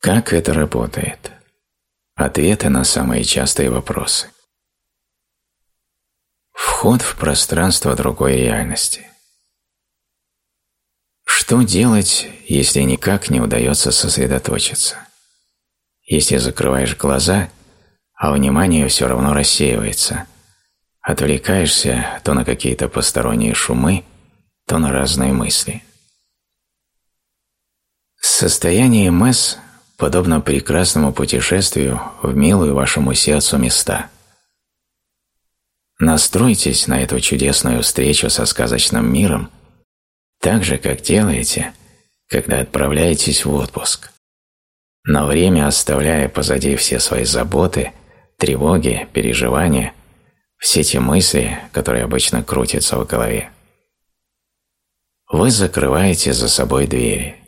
Как это работает? Ответы на самые частые вопросы. Вход в пространство другой реальности. Что делать, если никак не удается сосредоточиться? Если закрываешь глаза, а внимание все равно рассеивается, отвлекаешься то на какие-то посторонние шумы, то на разные мысли. Состояние МС подобно прекрасному путешествию в милую вашему сердцу места. Настройтесь на эту чудесную встречу со сказочным миром так же, как делаете, когда отправляетесь в отпуск, на время оставляя позади все свои заботы, тревоги, переживания, все те мысли, которые обычно крутятся в голове. Вы закрываете за собой двери.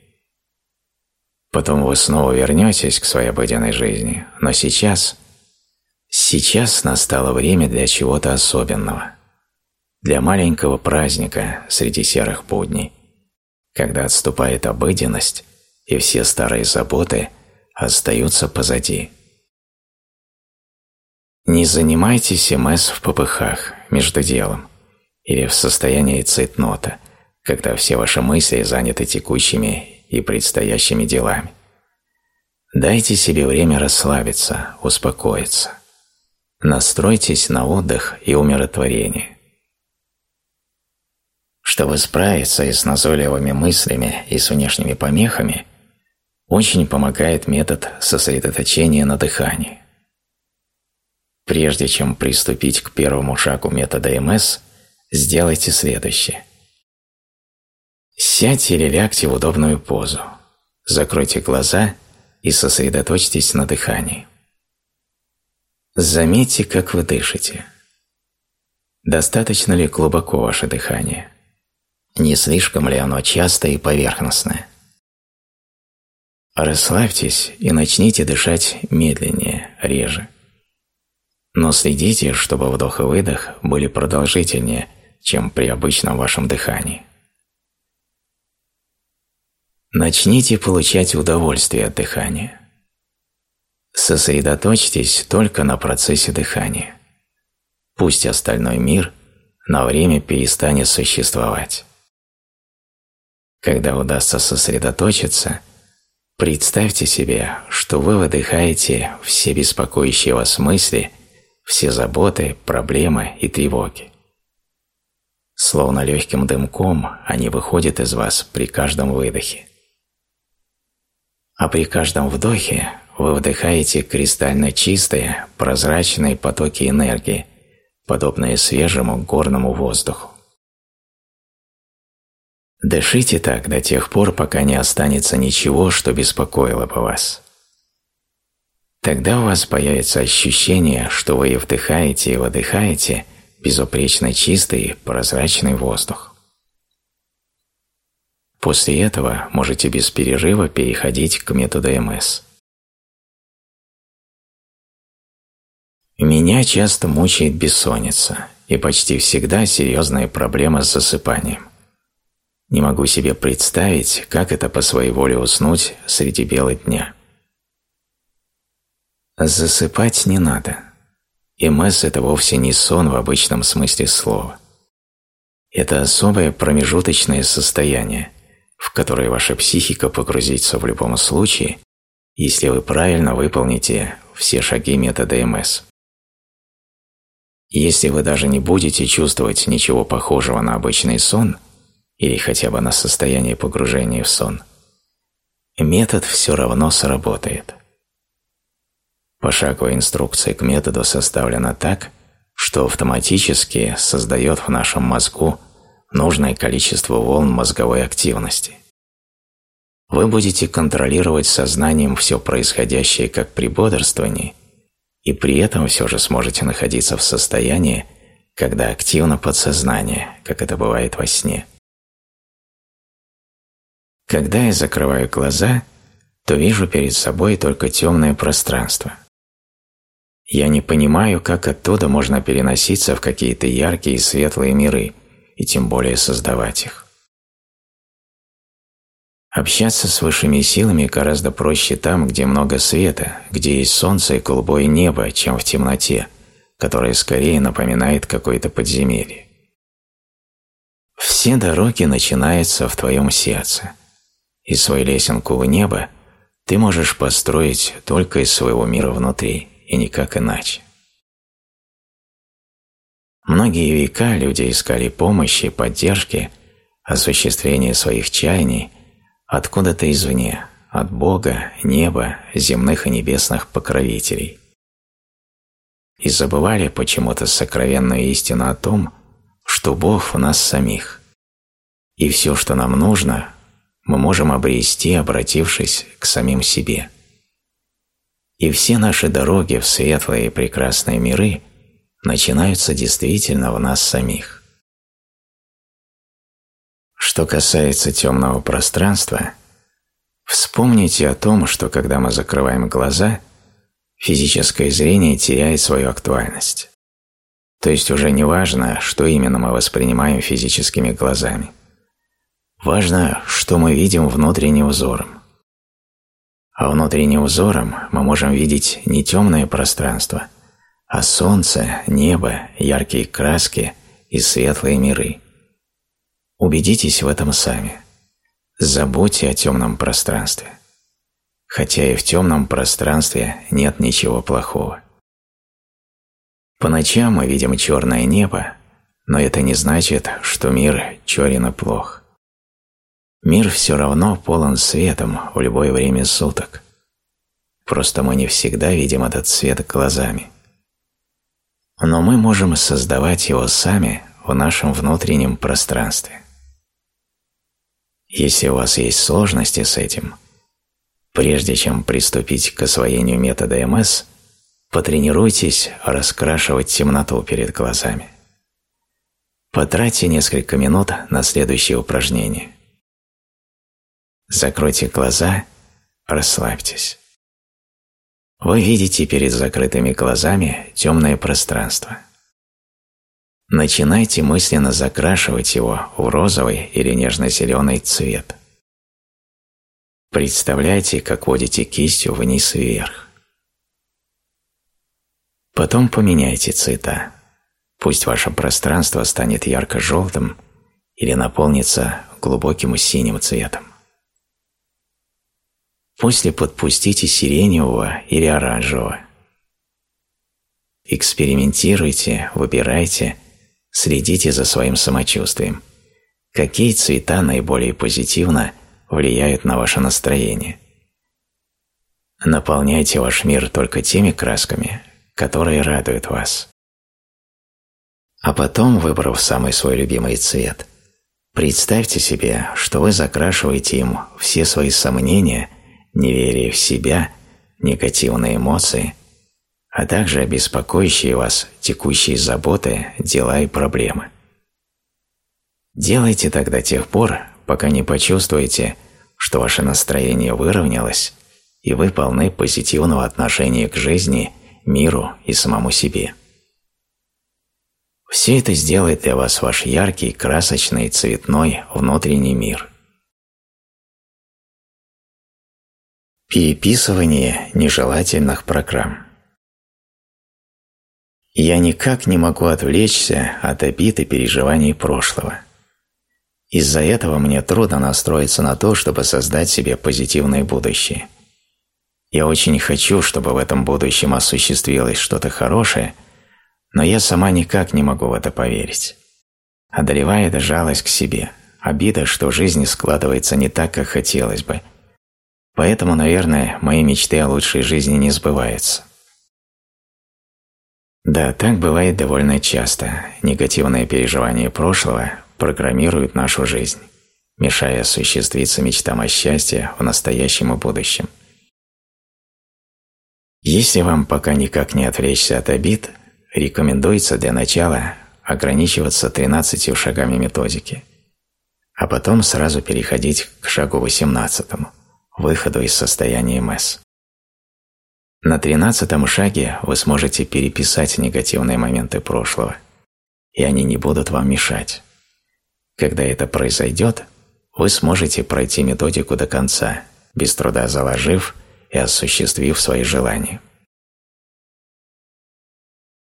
Потом вы снова вернетесь к своей обыденной жизни, но сейчас, сейчас настало время для чего-то особенного, для маленького праздника среди серых будней, когда отступает обыденность и все старые заботы остаются позади. Не занимайтесь МС в попыхах между делом или в состоянии цейтнота, когда все ваши мысли заняты текущими и предстоящими делами. Дайте себе время расслабиться, успокоиться. Настройтесь на отдых и умиротворение. Чтобы справиться и с назойливыми мыслями, и с внешними помехами, очень помогает метод сосредоточения на дыхании. Прежде чем приступить к первому шагу метода МС, сделайте следующее. Сядьте или лягте в удобную позу. Закройте глаза и сосредоточьтесь на дыхании. Заметьте, как вы дышите. Достаточно ли глубоко ваше дыхание? Не слишком ли оно частое и поверхностное? Расслабьтесь и начните дышать медленнее, реже. Но следите, чтобы вдох и выдох были продолжительнее, чем при обычном вашем дыхании. Начните получать удовольствие от дыхания. Сосредоточьтесь только на процессе дыхания. Пусть остальной мир на время перестанет существовать. Когда удастся сосредоточиться, представьте себе, что вы выдыхаете все беспокоящие вас мысли, все заботы, проблемы и тревоги. Словно легким дымком они выходят из вас при каждом выдохе а при каждом вдохе вы вдыхаете кристально чистые, прозрачные потоки энергии, подобные свежему горному воздуху. Дышите так до тех пор, пока не останется ничего, что беспокоило бы вас. Тогда у вас появится ощущение, что вы и вдыхаете, и выдыхаете безупречно чистый, прозрачный воздух. После этого можете без перерыва переходить к методу МС. Меня часто мучает бессонница и почти всегда серьезная проблема с засыпанием. Не могу себе представить, как это по своей воле уснуть среди бела дня. Засыпать не надо. МС – это вовсе не сон в обычном смысле слова. Это особое промежуточное состояние – в которое ваша психика погрузится в любом случае, если вы правильно выполните все шаги метода МС. Если вы даже не будете чувствовать ничего похожего на обычный сон или хотя бы на состояние погружения в сон, метод все равно сработает. Пошаговая инструкция к методу составлена так, что автоматически создает в нашем мозгу нужное количество волн мозговой активности. Вы будете контролировать сознанием все происходящее как при бодрствовании, и при этом все же сможете находиться в состоянии, когда активно подсознание, как это бывает во сне. Когда я закрываю глаза, то вижу перед собой только темное пространство. Я не понимаю, как оттуда можно переноситься в какие-то яркие и светлые миры, и тем более создавать их. Общаться с высшими силами гораздо проще там, где много света, где есть солнце и голубое небо, чем в темноте, которая скорее напоминает какое-то подземелье. Все дороги начинаются в твоем сердце, и свою лесенку в небо ты можешь построить только из своего мира внутри, и никак иначе. Многие века люди искали помощи, поддержки, осуществления своих чаяний откуда-то извне, от Бога, неба, земных и небесных покровителей. И забывали почему-то сокровенную истину о том, что Бог в нас самих. И все, что нам нужно, мы можем обрести, обратившись к самим себе. И все наши дороги в светлые и прекрасные миры начинаются действительно в нас самих. Что касается темного пространства, вспомните о том, что когда мы закрываем глаза, физическое зрение теряет свою актуальность. То есть уже не важно, что именно мы воспринимаем физическими глазами. Важно, что мы видим внутренним взором. А внутренним взором мы можем видеть не темное пространство, а солнце, небо, яркие краски и светлые миры. Убедитесь в этом сами. Забудьте о темном пространстве. Хотя и в темном пространстве нет ничего плохого. По ночам мы видим черное небо, но это не значит, что мир черен и плох. Мир все равно полон светом в любое время суток. Просто мы не всегда видим этот свет глазами. Но мы можем создавать его сами в нашем внутреннем пространстве. Если у вас есть сложности с этим, прежде чем приступить к освоению метода МС – Потренируйтесь раскрашивать темноту перед глазами. Потратьте несколько минут на следующее упражнение. Закройте глаза, расслабьтесь. Вы видите перед закрытыми глазами темное пространство. Начинайте мысленно закрашивать его в розовый или нежно-зеленый цвет. Представляйте, как водите кистью вниз и вверх. Потом поменяйте цвета. Пусть ваше пространство станет ярко-желтым или наполнится глубоким синим цветом. После подпустите сиреневого или оранжевого. Экспериментируйте, выбирайте, следите за своим самочувствием. Какие цвета наиболее позитивно влияют на ваше настроение? Наполняйте ваш мир только теми красками, которые радуют вас. А потом, выбрав самый свой любимый цвет, представьте себе, что вы закрашиваете им все свои сомнения, неверие в себя, негативные эмоции, а также беспокоящие вас текущие заботы, дела и проблемы. Делайте так до тех пор, пока не почувствуете, что ваше настроение выровнялось, и вы полны позитивного отношения к жизни миру и самому себе. Все это сделает для вас ваш яркий, красочный, цветной внутренний мир. Переписывание нежелательных программ Я никак не могу отвлечься от обид и переживаний прошлого. Из-за этого мне трудно настроиться на то, чтобы создать себе позитивное будущее – я очень хочу, чтобы в этом будущем осуществилось что-то хорошее, но я сама никак не могу в это поверить. Одолевает жалость к себе, обида, что жизнь складывается не так, как хотелось бы. Поэтому, наверное, мои мечты о лучшей жизни не сбываются. Да, так бывает довольно часто. Негативные переживания прошлого программируют нашу жизнь, мешая осуществиться мечтам о счастье в настоящем и будущем. Если вам пока никак не отвлечься от обид, рекомендуется для начала ограничиваться 13 шагами методики, а потом сразу переходить к шагу 18 – выходу из состояния МС. На 13 шаге вы сможете переписать негативные моменты прошлого, и они не будут вам мешать. Когда это произойдет, вы сможете пройти методику до конца, без труда заложив и осуществив свои желания.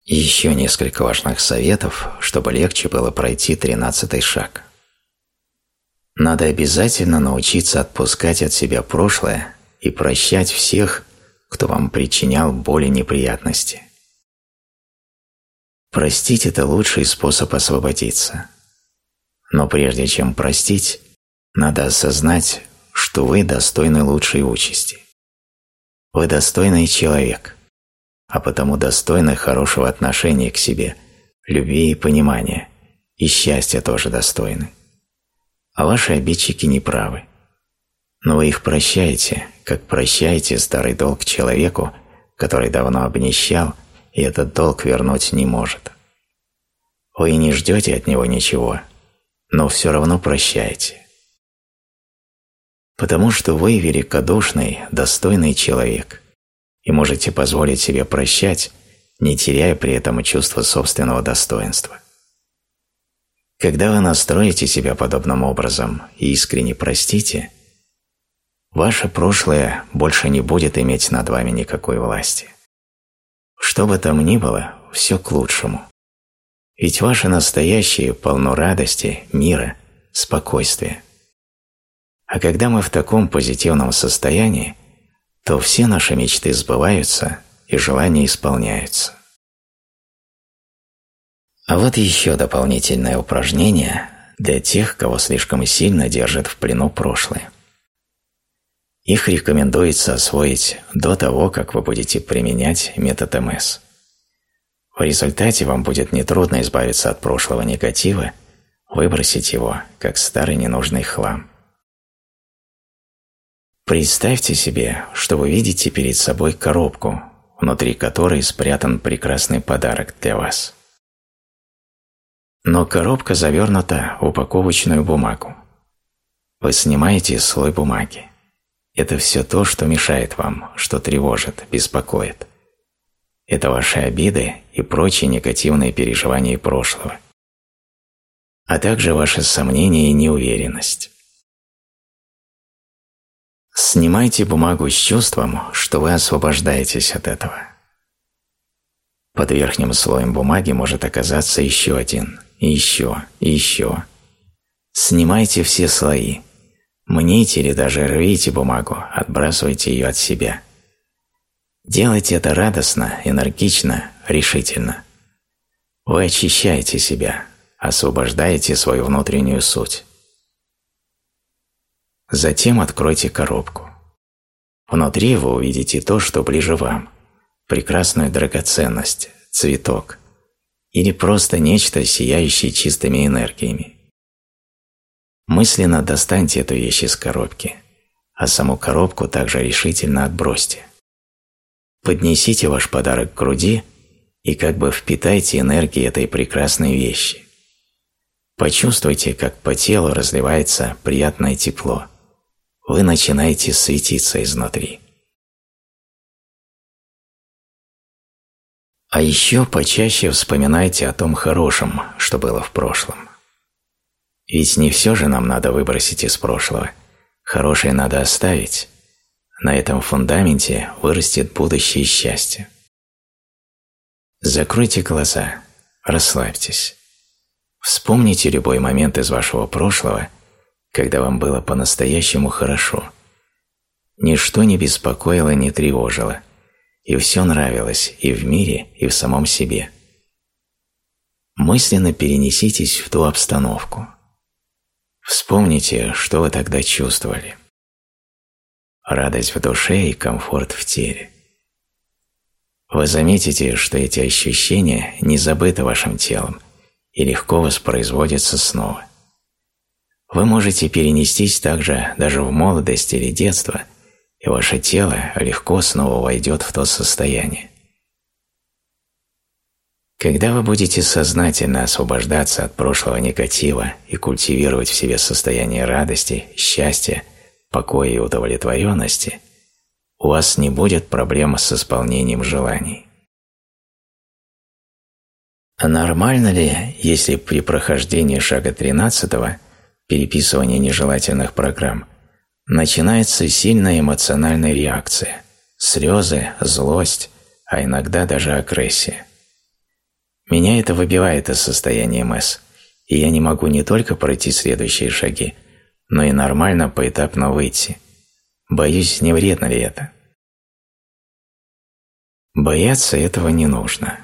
Еще несколько важных советов, чтобы легче было пройти тринадцатый шаг. Надо обязательно научиться отпускать от себя прошлое и прощать всех, кто вам причинял боль неприятности. Простить – это лучший способ освободиться. Но прежде чем простить, надо осознать, что вы достойны лучшей участи. Вы достойный человек – а потому достойны хорошего отношения к себе, любви и понимания, и счастья тоже достойны. А ваши обидчики не правы. Но вы их прощаете, как прощаете старый долг человеку, который давно обнищал и этот долг вернуть не может. Вы не ждете от него ничего, но все равно прощаете. Потому что вы великодушный, достойный человек – и можете позволить себе прощать, не теряя при этом чувство собственного достоинства. Когда вы настроите себя подобным образом и искренне простите, ваше прошлое больше не будет иметь над вами никакой власти. Что бы там ни было, все к лучшему. Ведь ваше настоящее полно радости, мира, спокойствия. А когда мы в таком позитивном состоянии, то все наши мечты сбываются и желания исполняются. А вот еще дополнительное упражнение для тех, кого слишком сильно держит в плену прошлое. Их рекомендуется освоить до того, как вы будете применять метод МС. В результате вам будет нетрудно избавиться от прошлого негатива, выбросить его, как старый ненужный хлам. Представьте себе, что вы видите перед собой коробку, внутри которой спрятан прекрасный подарок для вас. Но коробка завернута в упаковочную бумагу. Вы снимаете слой бумаги. Это все то, что мешает вам, что тревожит, беспокоит. Это ваши обиды и прочие негативные переживания прошлого, а также ваши сомнения и неуверенность. Снимайте бумагу с чувством, что вы освобождаетесь от этого. Под верхним слоем бумаги может оказаться еще один, еще, еще. Снимайте все слои. Мните или даже рвите бумагу, отбрасывайте ее от себя. Делайте это радостно, энергично, решительно. Вы очищаете себя, освобождаете свою внутреннюю суть. Затем откройте коробку. Внутри вы увидите то, что ближе вам. Прекрасную драгоценность, цветок. Или просто нечто, сияющее чистыми энергиями. Мысленно достаньте эту вещь из коробки, а саму коробку также решительно отбросьте. Поднесите ваш подарок к груди и как бы впитайте энергии этой прекрасной вещи. Почувствуйте, как по телу разливается приятное тепло – вы начинаете светиться изнутри. А еще почаще вспоминайте о том хорошем, что было в прошлом. Ведь не все же нам надо выбросить из прошлого. Хорошее надо оставить. На этом фундаменте вырастет будущее счастье. Закройте глаза, расслабьтесь. Вспомните любой момент из вашего прошлого – когда вам было по-настоящему хорошо. Ничто не беспокоило, не тревожило, и все нравилось и в мире, и в самом себе. Мысленно перенеситесь в ту обстановку. Вспомните, что вы тогда чувствовали. Радость в душе и комфорт в теле. Вы заметите, что эти ощущения не забыты вашим телом и легко воспроизводятся снова. Вы можете перенестись также даже в молодость или детство, и ваше тело легко снова войдет в то состояние. Когда вы будете сознательно освобождаться от прошлого негатива и культивировать в себе состояние радости, счастья, покоя и удовлетворенности, у вас не будет проблем с исполнением желаний. А нормально ли, если при прохождении шага 13 переписывания нежелательных программ, начинается сильная эмоциональная реакция – слезы, злость, а иногда даже агрессия. Меня это выбивает из состояния МС, и я не могу не только пройти следующие шаги, но и нормально поэтапно выйти. Боюсь, не вредно ли это? Бояться этого не нужно.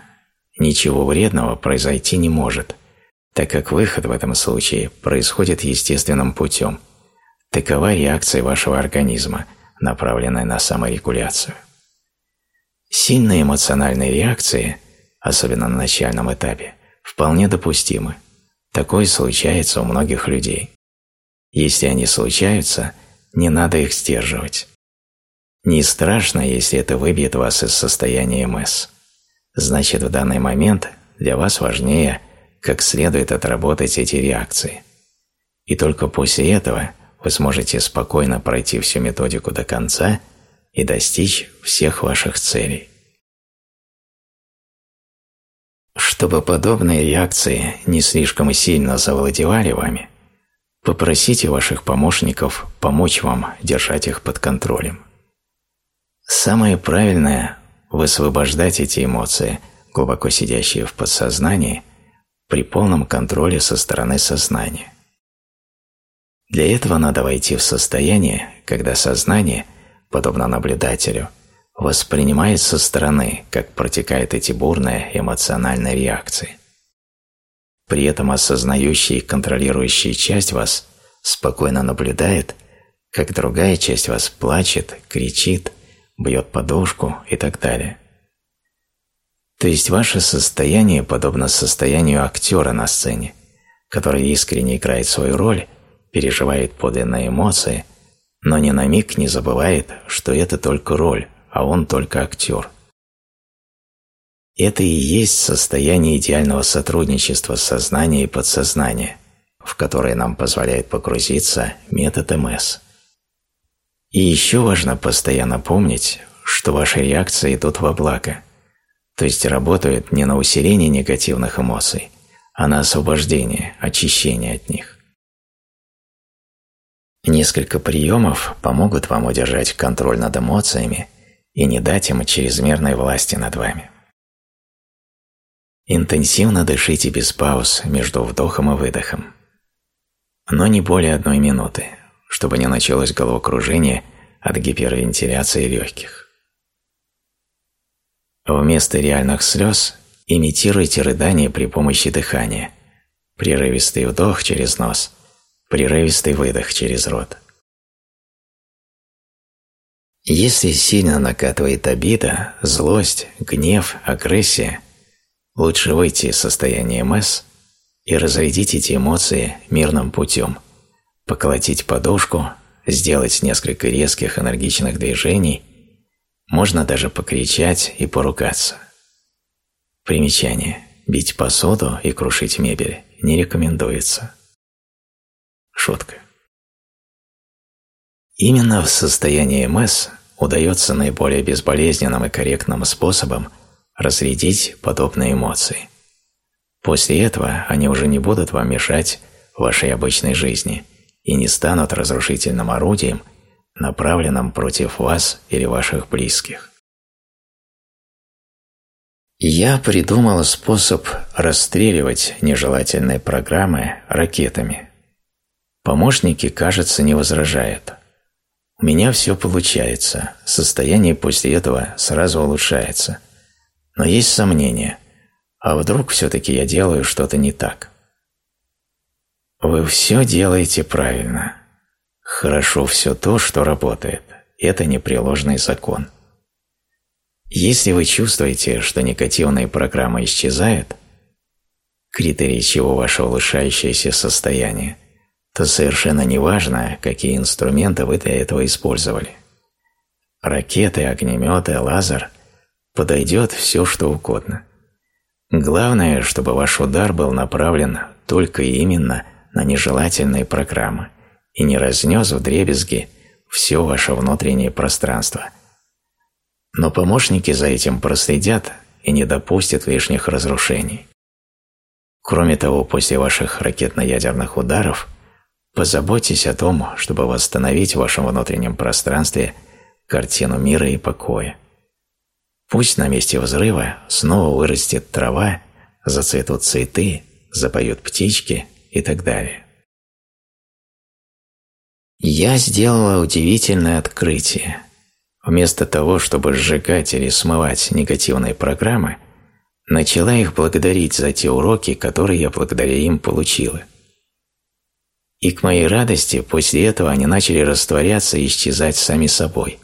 Ничего вредного произойти не может, так как выход в этом случае происходит естественным путем. Такова реакция вашего организма, направленная на саморегуляцию. Сильные эмоциональные реакции, особенно на начальном этапе, вполне допустимы. Такое случается у многих людей. Если они случаются, не надо их сдерживать. Не страшно, если это выбьет вас из состояния МС. Значит, в данный момент для вас важнее, как следует отработать эти реакции. И только после этого вы сможете спокойно пройти всю методику до конца и достичь всех ваших целей. Чтобы подобные реакции не слишком сильно завладевали вами, попросите ваших помощников помочь вам держать их под контролем. Самое правильное – высвобождать эти эмоции, глубоко сидящие в подсознании, при полном контроле со стороны сознания. Для этого надо войти в состояние, когда сознание, подобно наблюдателю, воспринимает со стороны, как протекают эти бурные эмоциональные реакции. При этом осознающая и контролирующая часть вас спокойно наблюдает, как другая часть вас плачет, кричит, бьет подушку и так далее. То есть ваше состояние подобно состоянию актера на сцене, который искренне играет свою роль, переживает подлинные эмоции, но ни на миг не забывает, что это только роль, а он только актер. Это и есть состояние идеального сотрудничества сознания и подсознания, в которое нам позволяет погрузиться метод МС – и еще важно постоянно помнить, что ваши реакции идут во благо, то есть работают не на усиление негативных эмоций, а на освобождение, очищение от них. Несколько приемов помогут вам удержать контроль над эмоциями и не дать им чрезмерной власти над вами. Интенсивно дышите без пауз между вдохом и выдохом, но не более одной минуты, чтобы не началось головокружение от гипервентиляции легких. Вместо реальных слез имитируйте рыдание при помощи дыхания. Прерывистый вдох через нос, прерывистый выдох через рот. Если сильно накатывает обида, злость, гнев, агрессия, лучше выйти из состояния МС и разрядить эти эмоции мирным путем – поколотить подушку, сделать несколько резких энергичных движений, можно даже покричать и поругаться. Примечание. Бить посуду и крушить мебель не рекомендуется. Шутка. Именно в состоянии МС удается наиболее безболезненным и корректным способом разрядить подобные эмоции. После этого они уже не будут вам мешать вашей обычной жизни – и не станут разрушительным орудием, направленным против вас или ваших близких. Я придумал способ расстреливать нежелательные программы ракетами. Помощники, кажется, не возражают. У меня все получается, состояние после этого сразу улучшается. Но есть сомнения, а вдруг все-таки я делаю что-то не так? Вы все делаете правильно. Хорошо все то, что работает. Это непреложный закон. Если вы чувствуете, что негативные программы исчезают, критерий чего ваше улучшающееся состояние, то совершенно не важно, какие инструменты вы для этого использовали. Ракеты, огнеметы, лазер – подойдет все, что угодно. Главное, чтобы ваш удар был направлен только и именно на нежелательные программы и не разнес в дребезги все ваше внутреннее пространство. Но помощники за этим проследят и не допустят лишних разрушений. Кроме того, после ваших ракетно-ядерных ударов Позаботьтесь о том, чтобы восстановить в вашем внутреннем пространстве картину мира и покоя. Пусть на месте взрыва снова вырастет трава, зацветут цветы, запоют птички и так далее. Я сделала удивительное открытие. Вместо того, чтобы сжигать или смывать негативные программы, начала их благодарить за те уроки, которые я благодаря им получила. И к моей радости после этого они начали растворяться и исчезать сами собой.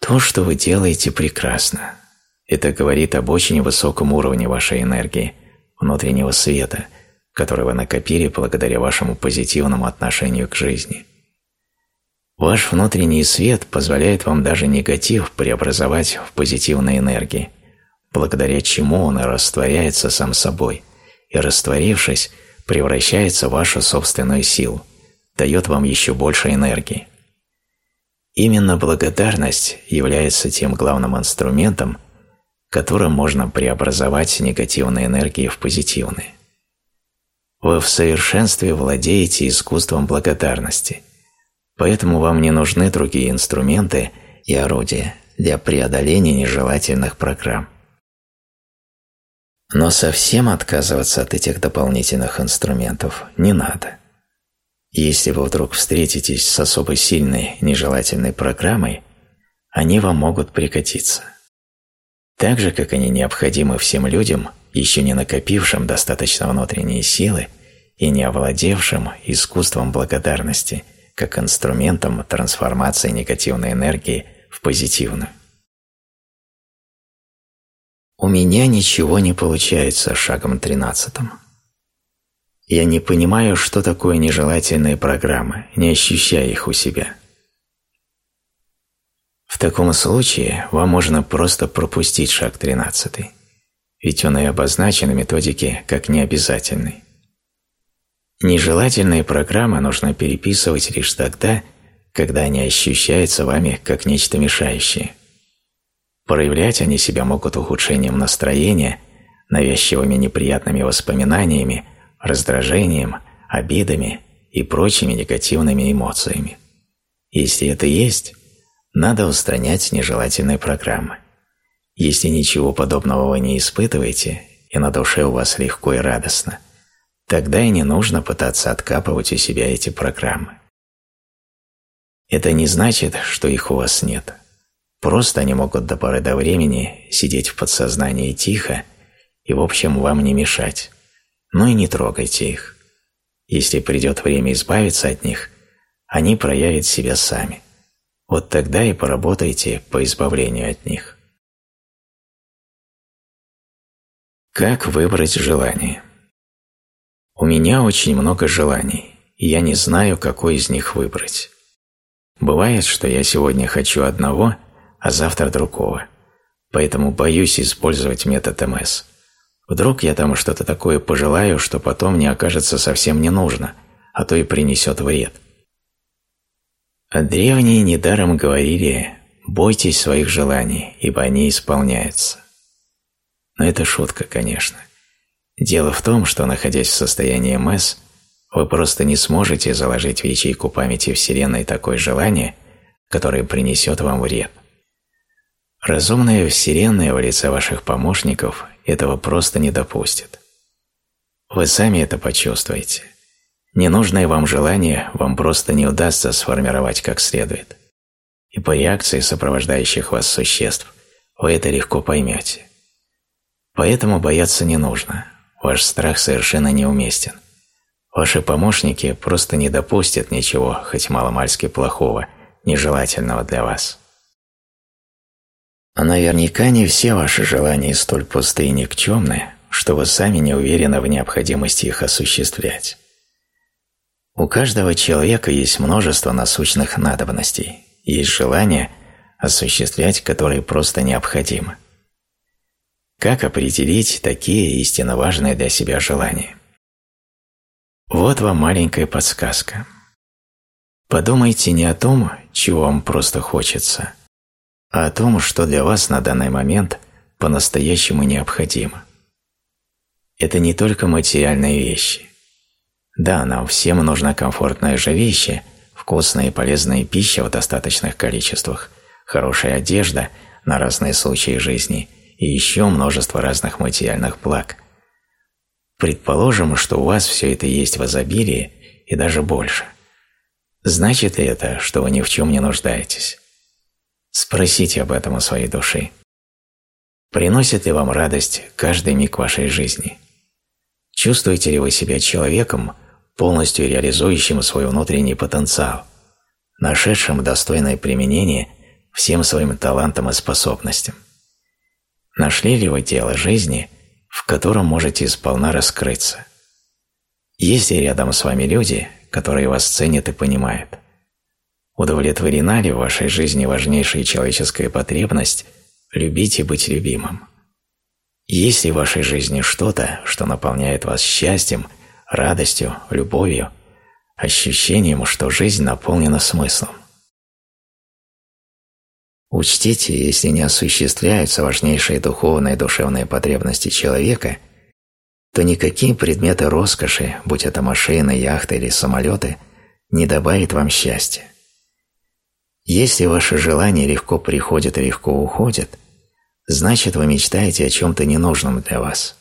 То, что вы делаете, прекрасно. Это говорит об очень высоком уровне вашей энергии, внутреннего света, который вы накопили благодаря вашему позитивному отношению к жизни. Ваш внутренний свет позволяет вам даже негатив преобразовать в позитивные энергии, благодаря чему он и растворяется сам собой, и растворившись, превращается в вашу собственную силу, дает вам еще больше энергии. Именно благодарность является тем главным инструментом, которым можно преобразовать негативные энергии в позитивные. Вы в совершенстве владеете искусством благодарности, поэтому вам не нужны другие инструменты и орудия для преодоления нежелательных программ. Но совсем отказываться от этих дополнительных инструментов не надо. Если вы вдруг встретитесь с особо сильной нежелательной программой, они вам могут прикатиться. Так же, как они необходимы всем людям, еще не накопившим достаточно внутренней силы и не овладевшим искусством благодарности как инструментом трансформации негативной энергии в позитивную. У меня ничего не получается шагом тринадцатым. Я не понимаю, что такое нежелательные программы, не ощущая их у себя. В таком случае вам можно просто пропустить шаг тринадцатый, ведь он и обозначен в методике как необязательный. Нежелательные программы нужно переписывать лишь тогда, когда они ощущаются вами как нечто мешающее. Проявлять они себя могут ухудшением настроения, навязчивыми неприятными воспоминаниями, раздражением, обидами и прочими негативными эмоциями. Если это есть, надо устранять нежелательные программы. Если ничего подобного вы не испытываете, и на душе у вас легко и радостно, тогда и не нужно пытаться откапывать у себя эти программы. Это не значит, что их у вас нет. Просто они могут до поры до времени сидеть в подсознании тихо и, в общем, вам не мешать. Но и не трогайте их. Если придет время избавиться от них, они проявят себя сами. Вот тогда и поработайте по избавлению от них. Как выбрать желание? У меня очень много желаний, и я не знаю, какой из них выбрать. Бывает, что я сегодня хочу одного – а завтра другого. Поэтому боюсь использовать метод МС. Вдруг я там что-то такое пожелаю, что потом не окажется совсем не нужно, а то и принесет вред. А древние недаром говорили «бойтесь своих желаний, ибо они исполняются». Но это шутка, конечно. Дело в том, что, находясь в состоянии МС, вы просто не сможете заложить в ячейку памяти Вселенной такое желание, которое принесет вам вред. Разумная Вселенная в лице ваших помощников этого просто не допустит. Вы сами это почувствуете. Ненужное вам желание вам просто не удастся сформировать как следует. И по реакции сопровождающих вас существ вы это легко поймете. Поэтому бояться не нужно. Ваш страх совершенно неуместен. Ваши помощники просто не допустят ничего, хоть маломальски плохого, нежелательного для вас. А наверняка не все ваши желания столь пустые и никчемны, что вы сами не уверены в необходимости их осуществлять. У каждого человека есть множество насущных надобностей, есть желания, осуществлять которые просто необходимо. Как определить такие истинно важные для себя желания? Вот вам маленькая подсказка. Подумайте не о том, чего вам просто хочется, а о том, что для вас на данный момент по-настоящему необходимо. Это не только материальные вещи. Да, нам всем нужна комфортная жилище, вкусная и полезная пища в достаточных количествах, хорошая одежда на разные случаи жизни и еще множество разных материальных благ. Предположим, что у вас все это есть в изобилии и даже больше. Значит ли это, что вы ни в чем не нуждаетесь? Спросите об этом у своей души. Приносит ли вам радость каждый миг вашей жизни? Чувствуете ли вы себя человеком, полностью реализующим свой внутренний потенциал, нашедшим достойное применение всем своим талантам и способностям? Нашли ли вы дело жизни, в котором можете сполна раскрыться? Есть ли рядом с вами люди, которые вас ценят и понимают? Удовлетворена ли в вашей жизни важнейшая человеческая потребность – любить и быть любимым. Есть ли в вашей жизни что-то, что наполняет вас счастьем, радостью, любовью, ощущением, что жизнь наполнена смыслом? Учтите, если не осуществляются важнейшие духовные и душевные потребности человека, то никакие предметы роскоши, будь это машины, яхты или самолеты, не добавят вам счастья. Если ваши желания легко приходят и легко уходят, значит вы мечтаете о чем-то ненужном для вас.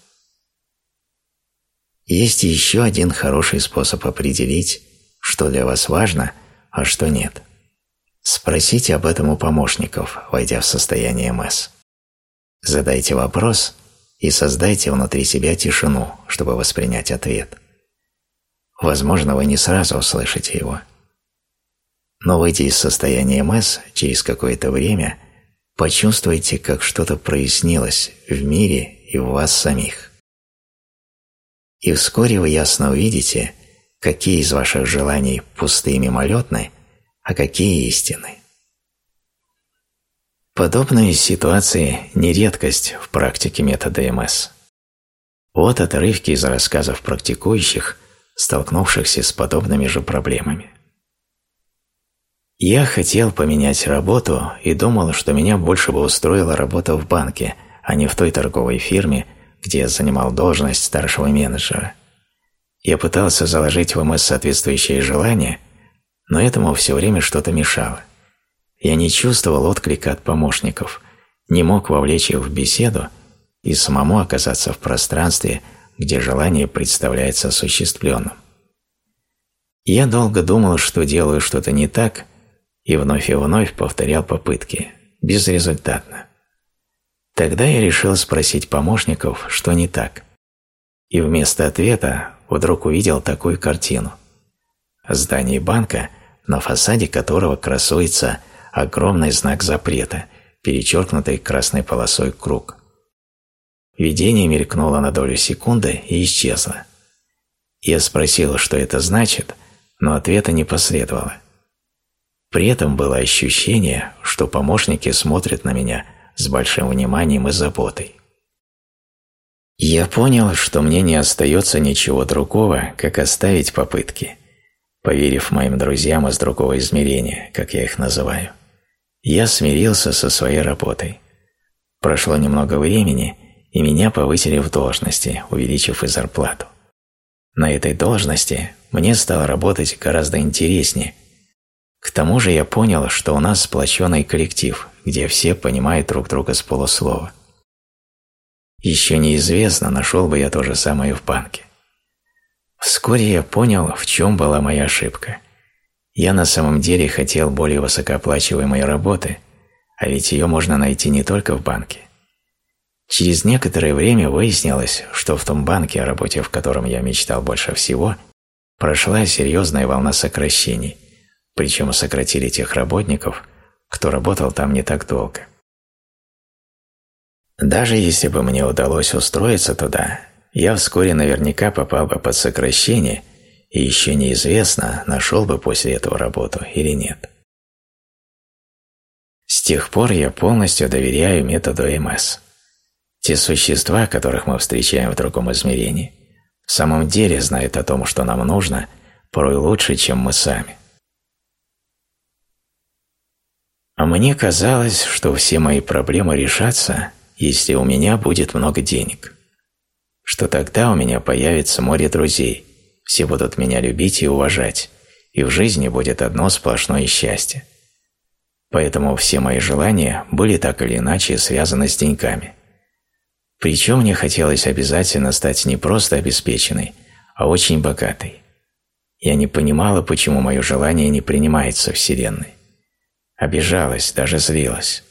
Есть еще один хороший способ определить, что для вас важно, а что нет. Спросите об этом у помощников, войдя в состояние МС. Задайте вопрос и создайте внутри себя тишину, чтобы воспринять ответ. Возможно, вы не сразу услышите его. Но выйдя из состояния МС через какое-то время – почувствуйте, как что-то прояснилось в мире и в вас самих. И вскоре вы ясно увидите, какие из ваших желаний пустые и мимолетны, а какие истины. Подобные ситуации не редкость в практике метода МС. Вот отрывки из рассказов практикующих, столкнувшихся с подобными же проблемами. Я хотел поменять работу и думал, что меня больше бы устроила работа в банке, а не в той торговой фирме, где я занимал должность старшего менеджера. Я пытался заложить в МС соответствующие желания, но этому все время что-то мешало. Я не чувствовал отклика от помощников, не мог вовлечь их в беседу и самому оказаться в пространстве, где желание представляется осуществленным. Я долго думал, что делаю что-то не так, и вновь и вновь повторял попытки, безрезультатно. Тогда я решил спросить помощников, что не так. И вместо ответа вдруг увидел такую картину. Здание банка, на фасаде которого красуется огромный знак запрета, перечеркнутый красной полосой круг. Видение мелькнуло на долю секунды и исчезло. Я спросил, что это значит, но ответа не последовало. При этом было ощущение, что помощники смотрят на меня с большим вниманием и заботой. Я понял, что мне не остается ничего другого, как оставить попытки. Поверив моим друзьям из другого измерения, как я их называю, я смирился со своей работой. Прошло немного времени, и меня повысили в должности, увеличив и зарплату. На этой должности мне стало работать гораздо интереснее, к тому же я понял, что у нас сплоченный коллектив, где все понимают друг друга с полуслова. Еще неизвестно, нашел бы я то же самое в банке. Вскоре я понял, в чем была моя ошибка. Я на самом деле хотел более высокооплачиваемой работы, а ведь ее можно найти не только в банке. Через некоторое время выяснилось, что в том банке, о работе в котором я мечтал больше всего, прошла серьезная волна сокращений – причем сократили тех работников, кто работал там не так долго. Даже если бы мне удалось устроиться туда, я вскоре наверняка попал бы под сокращение, и еще неизвестно, нашел бы после этого работу или нет. С тех пор я полностью доверяю методу МС. Те существа, которых мы встречаем в другом измерении, в самом деле знают о том, что нам нужно, порой лучше, чем мы сами. А мне казалось, что все мои проблемы решатся, если у меня будет много денег. Что тогда у меня появится море друзей, все будут меня любить и уважать, и в жизни будет одно сплошное счастье. Поэтому все мои желания были так или иначе связаны с деньгами. Причем мне хотелось обязательно стать не просто обеспеченной, а очень богатой. Я не понимала, почему мое желание не принимается Вселенной. Обижалась, даже злилась.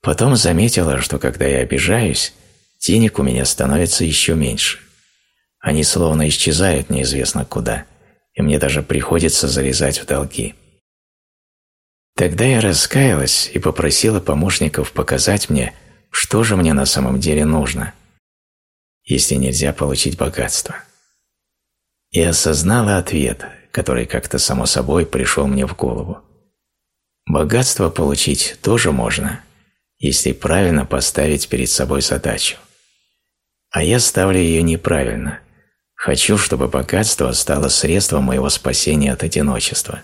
Потом заметила, что когда я обижаюсь, денег у меня становится еще меньше. Они словно исчезают неизвестно куда, и мне даже приходится залезать в долги. Тогда я раскаялась и попросила помощников показать мне, что же мне на самом деле нужно, если нельзя получить богатство. И осознала ответ, который как-то само собой пришел мне в голову. Богатство получить тоже можно, если правильно поставить перед собой задачу. А я ставлю ее неправильно. Хочу, чтобы богатство стало средством моего спасения от одиночества.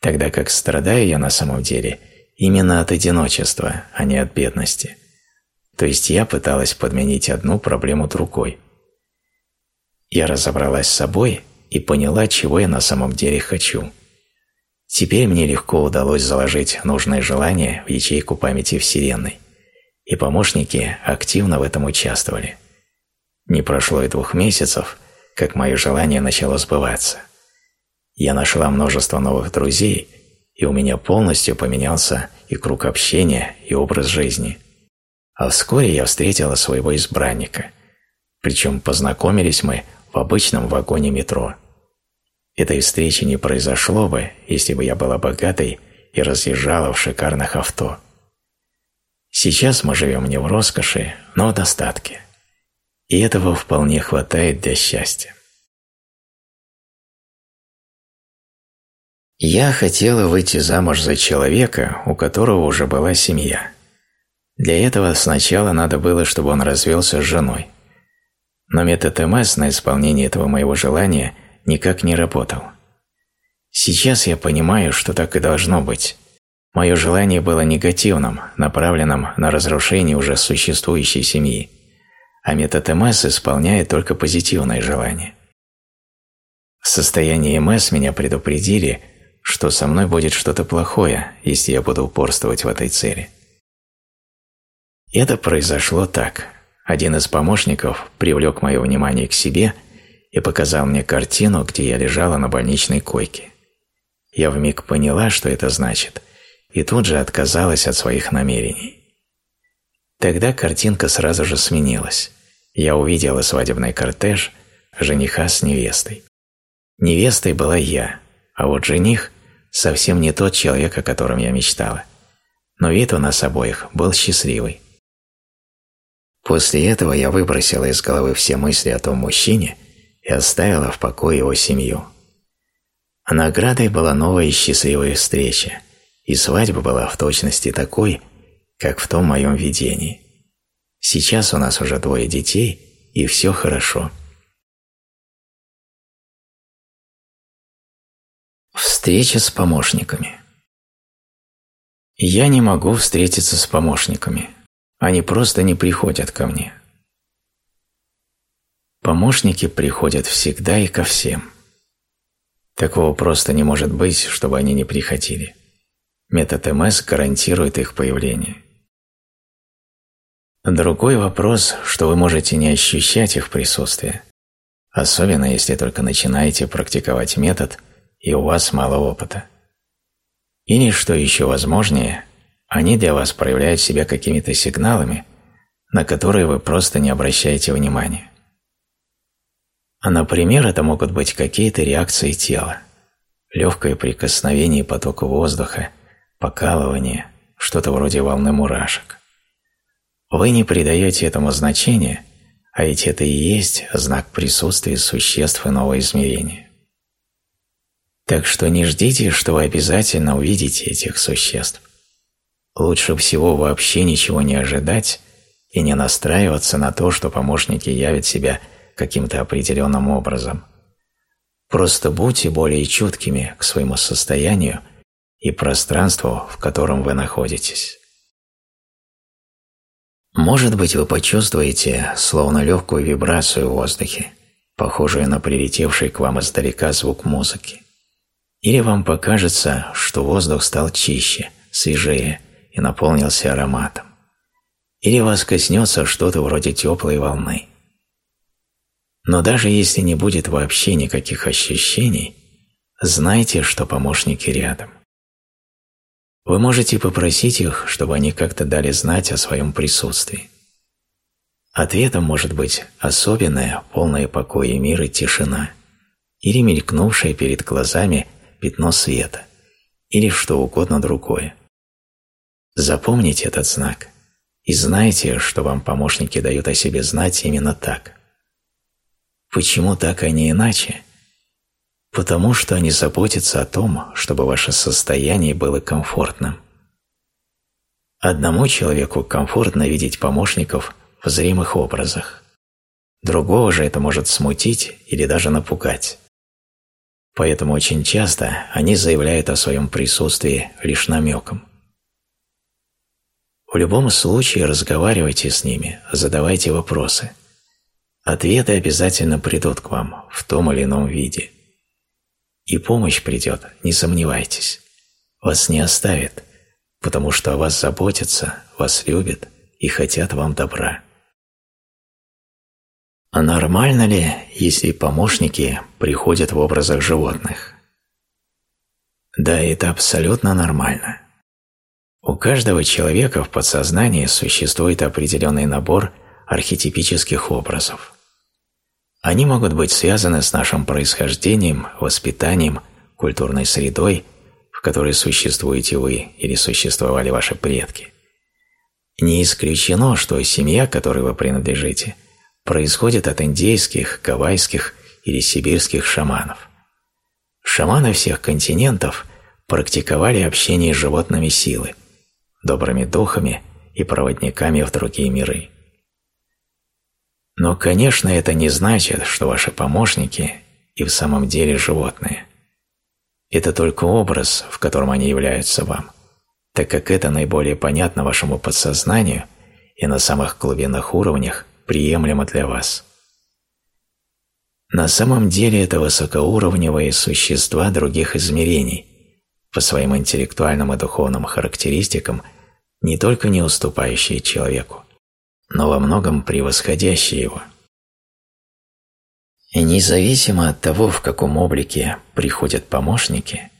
Тогда как страдаю я на самом деле именно от одиночества, а не от бедности. То есть я пыталась подменить одну проблему другой. Я разобралась с собой и поняла, чего я на самом деле хочу. Теперь мне легко удалось заложить нужное желание в ячейку памяти Вселенной и помощники активно в этом участвовали. Не прошло и двух месяцев, как мое желание начало сбываться. Я нашла множество новых друзей, и у меня полностью поменялся и круг общения, и образ жизни. А вскоре я встретила своего избранника. Причем познакомились мы в обычном вагоне метро. Этой встречи не произошло бы, если бы я была богатой и разъезжала в шикарных авто. Сейчас мы живем не в роскоши, но в достатке. И этого вполне хватает для счастья. Я хотела выйти замуж за человека, у которого уже была семья. Для этого сначала надо было, чтобы он развелся с женой. Но метод МС на исполнение этого моего желания никак не работал. Сейчас я понимаю, что так и должно быть. Мое желание было негативным, направленным на разрушение уже существующей семьи, а метод МС исполняет только позитивное желание. В состоянии МС меня предупредили, что со мной будет что-то плохое, если я буду упорствовать в этой цели. Это произошло так. Один из помощников привлек мое внимание к себе и показал мне картину, где я лежала на больничной койке. Я вмиг поняла, что это значит – и тут же отказалась от своих намерений. Тогда картинка сразу же сменилась. Я увидела свадебный кортеж, жениха с невестой. Невестой была я, а вот жених совсем не тот человек, о котором я мечтала. Но вид у нас обоих был счастливый. После этого я выбросила из головы все мысли о том мужчине и оставила в покое его семью. А наградой была новая счастливая встреча – и свадьба была в точности такой, как в том моем видении. Сейчас у нас уже двое детей, и все хорошо. Встреча с помощниками Я не могу встретиться с помощниками. Они просто не приходят ко мне. Помощники приходят всегда и ко всем. Такого просто не может быть, чтобы они не приходили. Метод МС гарантирует их появление. Другой вопрос, что вы можете не ощущать их присутствие, особенно если только начинаете практиковать метод и у вас мало опыта. Или, что еще возможнее, они для вас проявляют себя какими-то сигналами, на которые вы просто не обращаете внимания. А, например, это могут быть какие-то реакции тела, легкое прикосновение потока воздуха – покалывание, что-то вроде волны мурашек. Вы не придаете этому значения, а ведь это и есть знак присутствия существ иного измерения. Так что не ждите, что вы обязательно увидите этих существ. Лучше всего вообще ничего не ожидать и не настраиваться на то, что помощники явят себя каким-то определенным образом. Просто будьте более чуткими к своему состоянию – и пространству, в котором вы находитесь. Может быть, вы почувствуете словно легкую вибрацию в воздухе похожую на прилетевший к вам издалека звук музыки. Или вам покажется, что воздух стал чище, свежее и наполнился ароматом. Или вас коснется что-то вроде теплой волны. Но даже если не будет вообще никаких ощущений, знайте, что помощники рядом. Вы можете попросить их, чтобы они как-то дали знать о своем присутствии. Ответом может быть особенная, полная покоя и мира тишина, или мелькнувшее перед глазами пятно света, или что угодно другое. Запомните этот знак и знайте, что вам помощники дают о себе знать именно так. Почему так, а не иначе? Потому что они заботятся о том, чтобы ваше состояние было комфортным. Одному человеку комфортно видеть помощников – в зримых образах. Другого же это может смутить или даже напугать. Поэтому очень часто они заявляют о своем присутствии лишь намеком. В любом случае разговаривайте с ними, задавайте вопросы. Ответы обязательно придут к вам в том или ином виде. И помощь придет, не сомневайтесь. Вас не оставят, потому что о вас заботятся, вас любят и хотят вам добра. А нормально ли, если помощники приходят в образах животных? Да, это абсолютно нормально. У каждого человека в подсознании существует определенный набор архетипических образов. Они могут быть связаны с нашим происхождением, воспитанием, культурной средой, в которой существуете вы или существовали ваши предки. Не исключено, что семья, которой вы принадлежите – происходит от индейских, гавайских или сибирских шаманов. Шаманы всех континентов практиковали общение с животными силы, добрыми духами и проводниками в другие миры. Но, конечно, это не значит, что ваши помощники и в самом деле животные. Это только образ, в котором они являются вам, так как это наиболее понятно вашему подсознанию и на самых глубинных уровнях приемлемо для вас. На самом деле это высокоуровневые существа других измерений, по своим интеллектуальным и духовным характеристикам не только не уступающие человеку, но во многом превосходящие его. И независимо от того, в каком облике приходят помощники,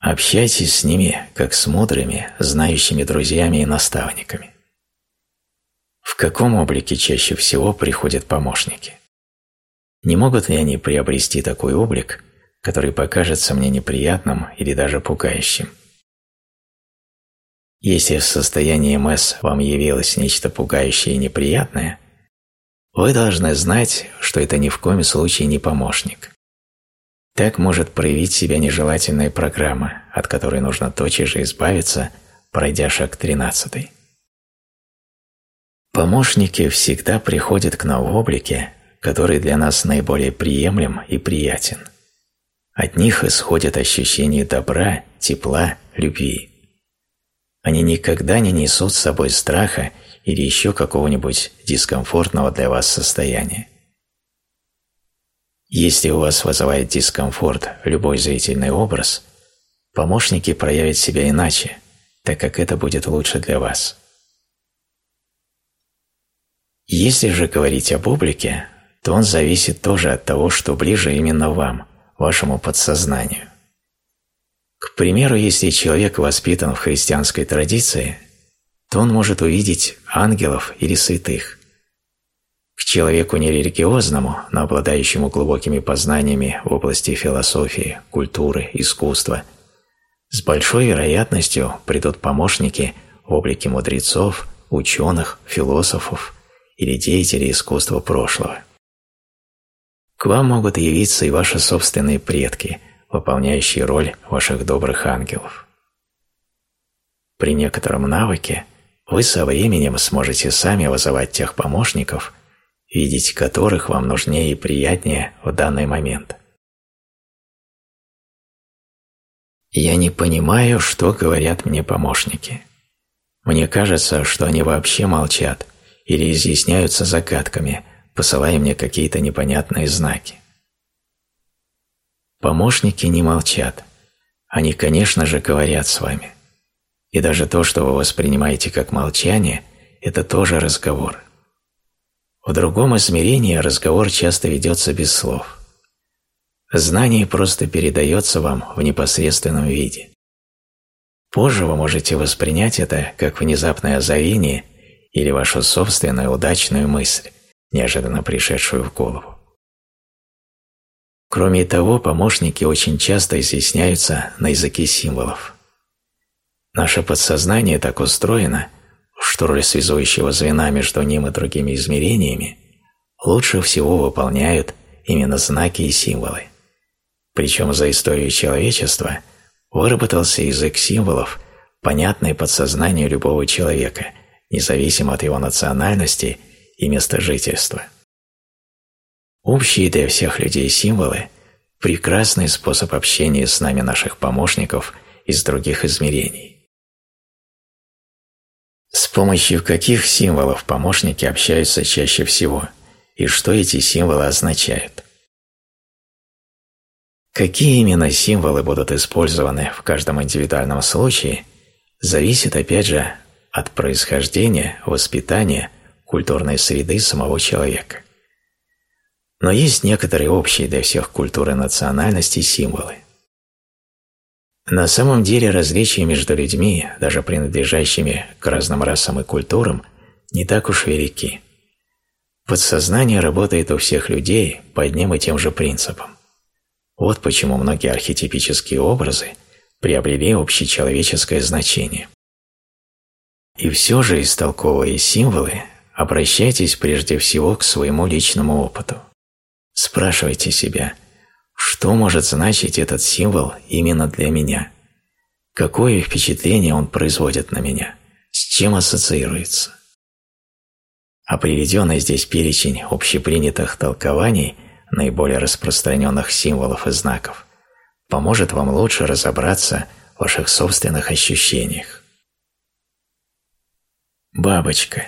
общайтесь с ними как с мудрыми, знающими друзьями и наставниками. В каком облике чаще всего приходят помощники? Не могут ли они приобрести такой облик, который покажется мне неприятным или даже пугающим? Если в состоянии МС вам явилось нечто пугающее и неприятное, вы должны знать, что это ни в коем случае не помощник. Так может проявить себя нежелательная программа, от которой нужно тотчас же избавиться, пройдя шаг 13. Помощники всегда приходят к нам в облике, который для нас наиболее приемлем и приятен. От них исходит ощущение добра, тепла, любви. Они никогда не несут с собой страха или еще какого-нибудь дискомфортного для вас состояния. Если у вас вызывает дискомфорт любой зрительный образ, помощники проявят себя иначе, так как это будет лучше для вас. Если же говорить об облике, то он зависит тоже от того, что ближе именно вам, вашему подсознанию. К примеру, если человек воспитан в христианской традиции, то он может увидеть ангелов или святых. К человеку нерелигиозному, но обладающему глубокими познаниями в области философии, культуры, искусства, с большой вероятностью придут помощники в облике мудрецов, ученых, философов, или деятели искусства прошлого. К вам могут явиться и ваши собственные предки, выполняющие роль ваших добрых ангелов. При некотором навыке вы со временем сможете сами вызывать тех помощников, видеть которых вам нужнее и приятнее в данный момент. Я не понимаю, что говорят мне помощники. Мне кажется, что они вообще молчат – или изъясняются загадками, посылая мне какие-то непонятные знаки. Помощники не молчат. Они, конечно же, говорят с вами. И даже то, что вы воспринимаете как молчание, это тоже разговор. В другом измерении разговор часто ведется без слов. Знание просто передается вам в непосредственном виде. Позже вы можете воспринять это как внезапное озарение или вашу собственную удачную мысль, неожиданно пришедшую в голову. Кроме того, помощники очень часто изъясняются на языке символов. Наше подсознание так устроено, что роль связующего звена между ним и другими измерениями лучше всего выполняют именно знаки и символы. Причем за историю человечества выработался язык символов, понятный подсознанию любого человека, независимо от его национальности и места жительства. Общие для всех людей символы – прекрасный способ общения с нами наших помощников из других измерений. С помощью каких символов помощники общаются чаще всего и что эти символы означают? Какие именно символы будут использованы в каждом индивидуальном случае, зависит опять же от происхождения, воспитания, культурной среды самого человека. Но есть некоторые общие для всех культур и национальностей символы. На самом деле различия между людьми, даже принадлежащими к разным расам и культурам, не так уж велики. Подсознание работает у всех людей по одним и тем же принципам. Вот почему многие архетипические образы приобрели общечеловеческое значение. И все же, истолковывая символы, обращайтесь прежде всего к своему личному опыту. Спрашивайте себя, что может значить этот символ именно для меня? Какое впечатление он производит на меня? С чем ассоциируется? А приведенный здесь перечень общепринятых толкований наиболее распространенных символов и знаков поможет вам лучше разобраться в ваших собственных ощущениях. Бабочка.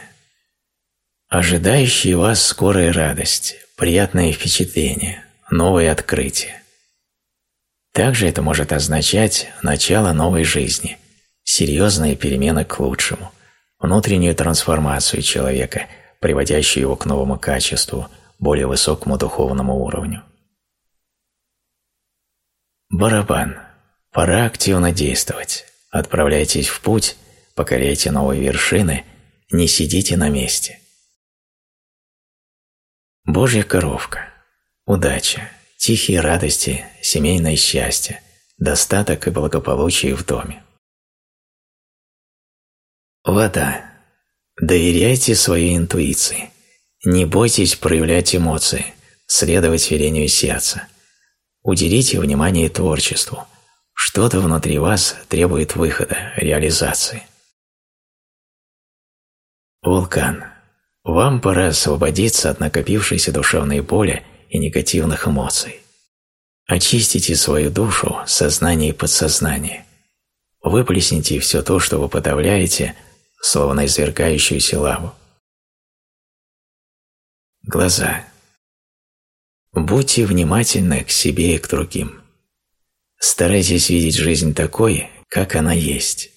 Ожидающие вас скорая радость, приятные впечатления, новые открытия. Также это может означать начало новой жизни, серьезные перемены к лучшему, внутреннюю трансформацию человека, приводящую его к новому качеству, более высокому духовному уровню. Барабан. Пора активно действовать. Отправляйтесь в путь, покоряйте новые вершины, не сидите на месте. Божья коровка. Удача, тихие радости, семейное счастье, достаток и благополучие в доме. Вода. Доверяйте своей интуиции. Не бойтесь проявлять эмоции, следовать велению сердца. Уделите внимание творчеству. Что-то внутри вас требует выхода, реализации. Вулкан. Вам пора освободиться от накопившейся душевной боли и негативных эмоций. Очистите свою душу, сознание и подсознание. Выплесните все то, что вы подавляете, словно извергающуюся лаву. Глаза. Будьте внимательны к себе и к другим. Старайтесь видеть жизнь такой, как она есть.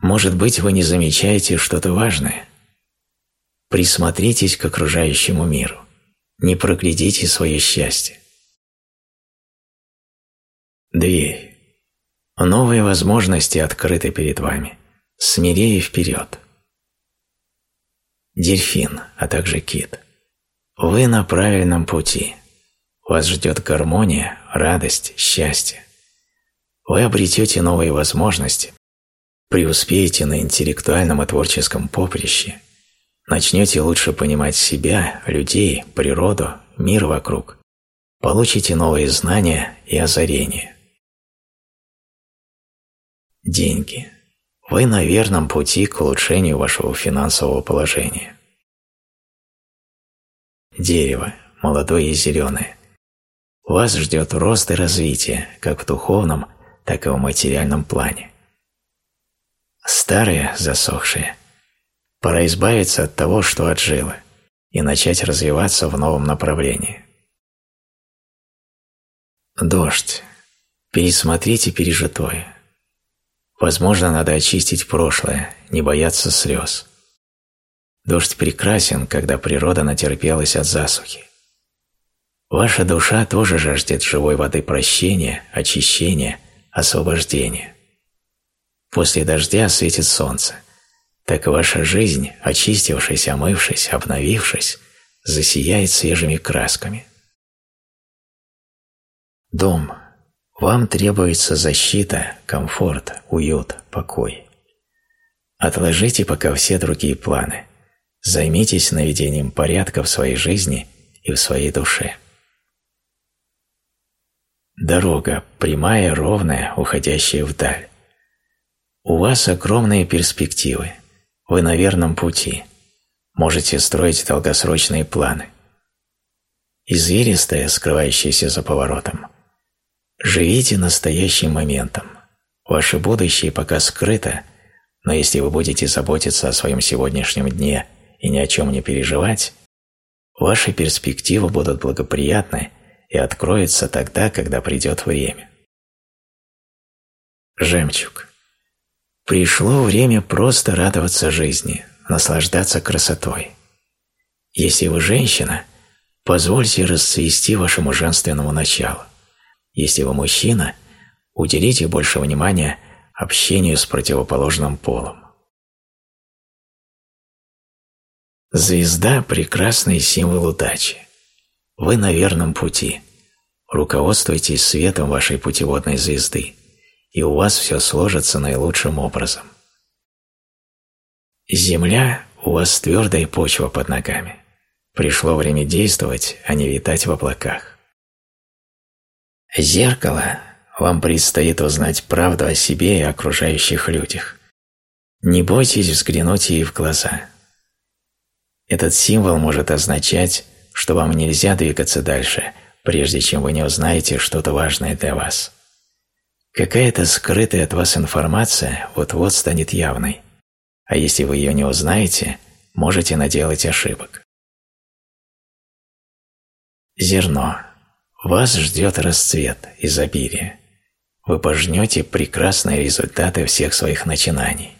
Может быть, вы не замечаете что-то важное – Присмотритесь к окружающему миру. Не проглядите свое счастье. Дверь. Новые возможности открыты перед вами. Смирее вперед. Дельфин, а также кит. Вы на правильном пути. Вас ждет гармония, радость, счастье. Вы обретете новые возможности, преуспеете на интеллектуальном и творческом поприще – начнете лучше понимать себя, людей, природу, мир вокруг, получите новые знания и озарения. Деньги. Вы на верном пути к улучшению вашего финансового положения. Дерево, молодое и зеленое. Вас ждет рост и развитие, как в духовном, так и в материальном плане. Старое, засохшее – Пора избавиться от того, что отжило. и начать развиваться в новом направлении. Дождь. Пересмотрите пережитое. Возможно, надо очистить прошлое, не бояться слез. Дождь прекрасен, когда природа натерпелась от засухи. Ваша душа тоже жаждет живой воды прощения, очищения, освобождения. После дождя светит солнце. Так ваша жизнь, очистившись, омывшись, обновившись, засияет свежими красками. Дом. Вам требуется защита, комфорт, уют, покой. Отложите пока все другие планы. Займитесь наведением порядка в своей жизни и в своей душе. Дорога прямая, ровная, уходящая вдаль. У вас огромные перспективы. Вы на верном пути. Можете строить долгосрочные планы. Извилистая, скрывающаяся за поворотом. Живите настоящим моментом. Ваше будущее пока скрыто, но если вы будете заботиться о своем сегодняшнем дне и ни о чем не переживать, ваши перспективы будут благоприятны и откроются тогда, когда придет время. Жемчуг. Пришло время просто радоваться жизни, наслаждаться красотой. Если вы женщина, позвольте расцвести вашему женственному началу. Если вы мужчина, уделите больше внимания общению с противоположным полом. Звезда – прекрасный символ удачи. Вы на верном пути. Руководствуйтесь светом вашей путеводной звезды, и у вас все сложится наилучшим образом. Земля – у вас твердая почва под ногами. Пришло время действовать, а не витать в облаках. Зеркало, вам предстоит узнать правду о себе и окружающих людях. Не бойтесь взглянуть ей в глаза. Этот символ может означать, что вам нельзя двигаться дальше, прежде чем вы не узнаете что-то важное для вас. Какая-то скрытая от вас информация вот-вот станет явной, а если вы ее не узнаете, можете наделать ошибок. Зерно – вас ждет расцвет, изобилие. Вы пожнете прекрасные результаты всех своих начинаний.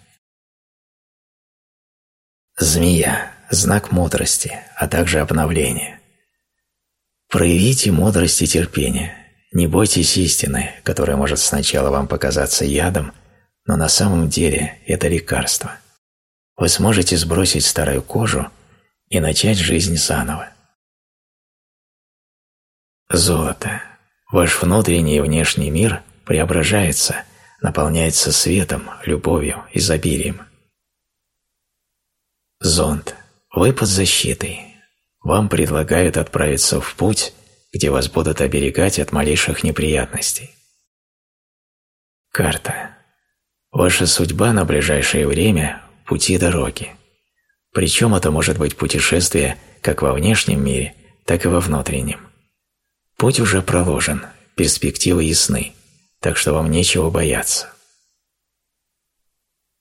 Змея – знак мудрости, а также обновления. Проявите мудрость и терпение. Не бойтесь истины, которая может сначала вам показаться ядом, но на самом деле это лекарство. Вы сможете сбросить старую кожу и начать жизнь заново. Золото. Ваш внутренний и внешний мир преображается, наполняется светом, любовью, изобилием. Зонт. Вы под защитой. Вам предлагают отправиться в путь, где вас будут оберегать от малейших неприятностей. Карта. Ваша судьба на ближайшее время – пути дороги. Причем это может быть путешествие как во внешнем мире, так и во внутреннем. Путь уже проложен, перспективы ясны, так что вам нечего бояться.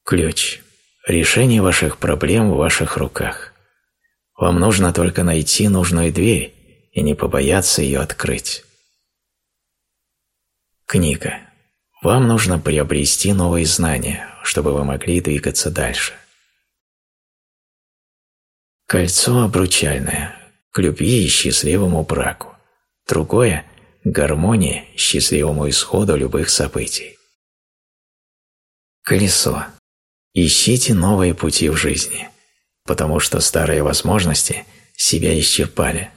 Ключ. Решение ваших проблем в ваших руках. Вам нужно только найти нужную дверь и не побояться ее открыть. Книга. Вам нужно приобрести новые знания, чтобы вы могли двигаться дальше. Кольцо обручальное к любви и счастливому браку другое – гармония, счастливому исходу любых событий. Колесо. Ищите новые пути в жизни, потому что старые возможности себя исчерпали.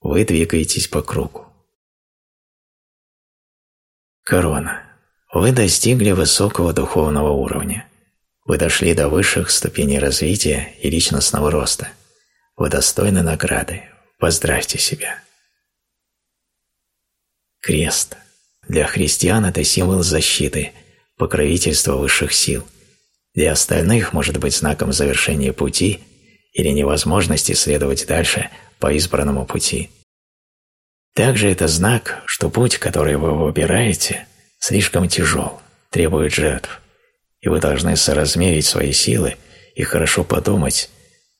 Вы двигаетесь по кругу. Корона. Вы достигли высокого духовного уровня. Вы дошли до высших ступеней развития и личностного роста. Вы достойны награды. Поздравьте себя. Крест. Для христиан это символ защиты, покровительства высших сил. Для остальных может быть знаком завершения пути или невозможности следовать дальше по избранному пути. Также это знак, что путь, который вы выбираете, слишком тяжел, требует жертв, и вы должны соразмерить свои силы и хорошо подумать,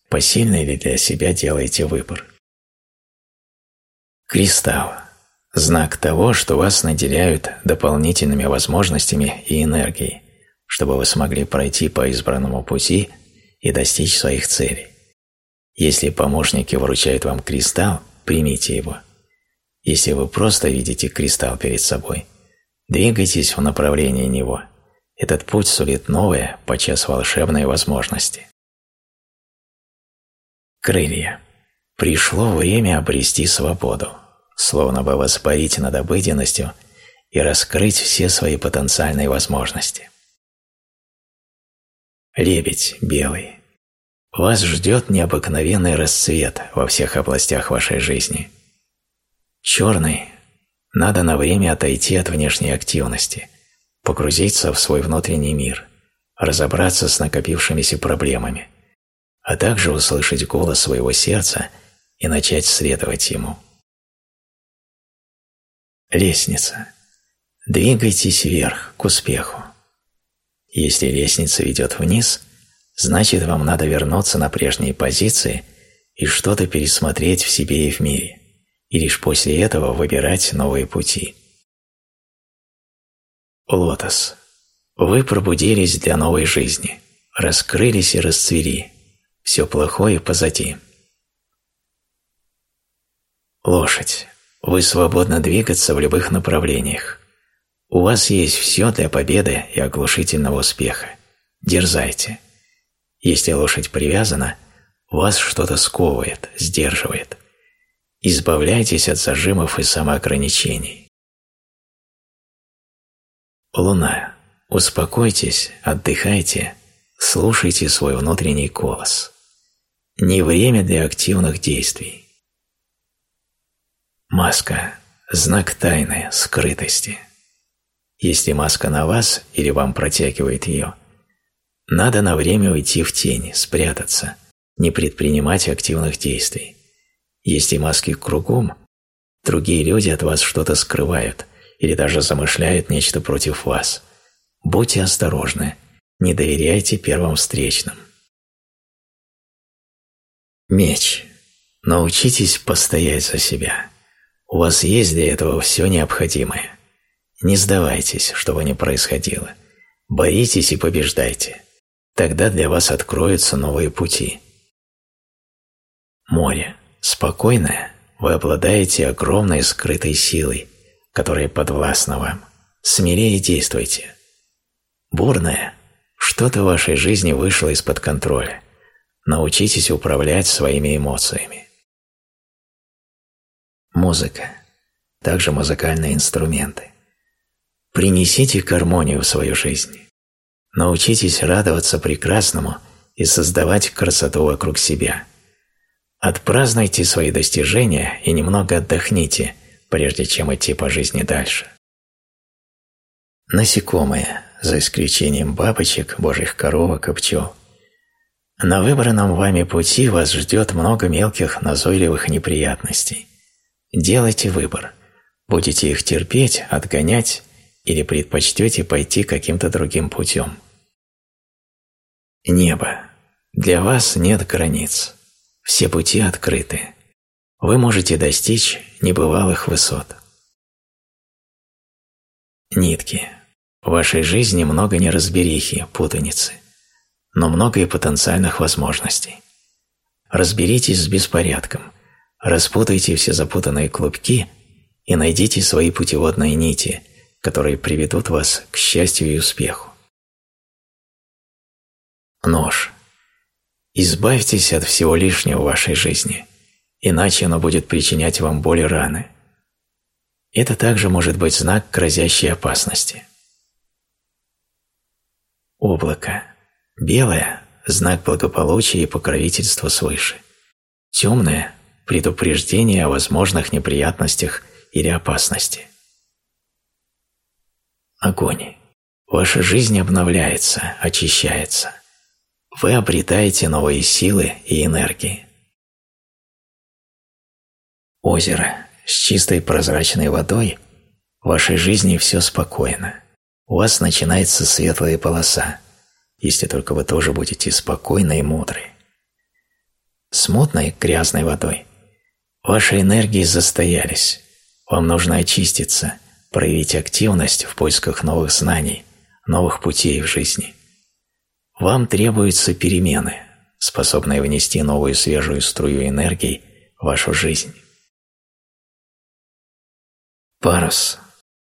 непосильный ли для себя делаете выбор. Кристалл – знак того, что вас наделяют дополнительными возможностями и энергией, чтобы вы смогли пройти по избранному пути и достичь своих целей. Если помощники вручают вам кристалл, примите его. Если вы просто видите кристалл перед собой, двигайтесь в направлении него. Этот путь сулит новые, подчас волшебные возможности. Крылья. Пришло время обрести свободу, словно бы воспарить над обыденностью и раскрыть все свои потенциальные возможности. Лебедь белый. Вас ждет необыкновенный расцвет во всех областях вашей жизни. Черный. Надо на время отойти от внешней активности, погрузиться в свой внутренний мир, разобраться с накопившимися проблемами, а также услышать голос своего сердца и начать следовать ему. Лестница. Двигайтесь вверх, к успеху. Если лестница ведет вниз, значит вам надо вернуться на прежние позиции и что-то пересмотреть в себе и в мире, и лишь после этого выбирать новые пути. Лотос. Вы пробудились для новой жизни, раскрылись и расцвели. Все плохое позади. Лошадь. Вы свободно двигаться в любых направлениях. У вас есть все для победы и оглушительного успеха. Дерзайте. Если лошадь привязана, вас что-то сковывает, сдерживает. Избавляйтесь от зажимов и самоограничений. Луна. Успокойтесь, отдыхайте, слушайте свой внутренний голос. Не время для активных действий. Маска – знак тайны, скрытости. Если маска на вас или вам протягивает ее, надо на время уйти в тень, спрятаться, не предпринимать активных действий. Если маски кругом, другие люди от вас что-то скрывают или даже замышляют нечто против вас. Будьте осторожны, не доверяйте первым встречным. Меч. Научитесь постоять за себя. У вас есть для этого все необходимое. Не сдавайтесь, что бы ни происходило. Боритесь и побеждайте. Тогда для вас откроются новые пути. Море. Спокойное. Вы обладаете огромной скрытой силой, которая подвластна вам. Смелее действуйте. Бурное. Что-то в вашей жизни вышло из-под контроля. Научитесь управлять своими эмоциями. Музыка. Также музыкальные инструменты. Принесите гармонию в свою жизнь. Научитесь радоваться прекрасному и создавать красоту вокруг себя. Отпразднуйте свои достижения и немного отдохните, прежде чем идти по жизни дальше. Насекомые, за исключением бабочек, божьих коровок и пчел. На выбранном вами пути вас ждет много мелких назойливых неприятностей. Делайте выбор. Будете их терпеть, отгонять или предпочтете пойти каким-то другим путем. Небо. Для вас нет границ. Все пути открыты. Вы можете достичь небывалых высот. Нитки. В вашей жизни много неразберихи, путаницы, но много и потенциальных возможностей. Разберитесь с беспорядком, распутайте все запутанные клубки и найдите свои путеводные нити – которые приведут вас к счастью и успеху. Нож. Избавьтесь от всего лишнего в вашей жизни, иначе оно будет причинять вам боль и раны. Это также может быть знак грозящей опасности. Облако. Белое – знак благополучия и покровительства свыше. Темное – предупреждение о возможных неприятностях или опасности. Огонь. Ваша жизнь обновляется, очищается. Вы обретаете новые силы и энергии. Озеро с чистой прозрачной водой. В вашей жизни все спокойно. У вас начинается светлая полоса, если только вы тоже будете спокойны и мудры. с мутной, грязной водой. Ваши энергии застоялись. Вам нужно очиститься, проявить активность в поисках новых знаний, новых путей в жизни. Вам требуются перемены, способные внести новую свежую струю энергии в вашу жизнь. Парус,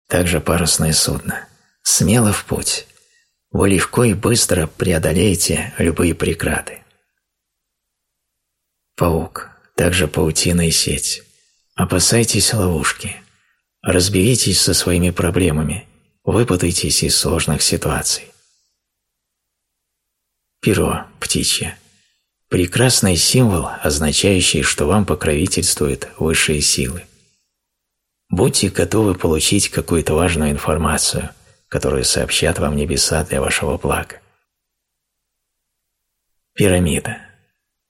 также парусное судно, смело в путь. Вы легко и быстро преодолеете любые преграды. Паук, также паутина и сеть. Опасайтесь ловушки. Разберитесь со своими проблемами, выпутайтесь из сложных ситуаций. Перо, птичье. Прекрасный символ, означающий, что вам покровительствуют высшие силы. Будьте готовы получить какую-то важную информацию, которую сообщат вам небеса для вашего блага. Пирамида.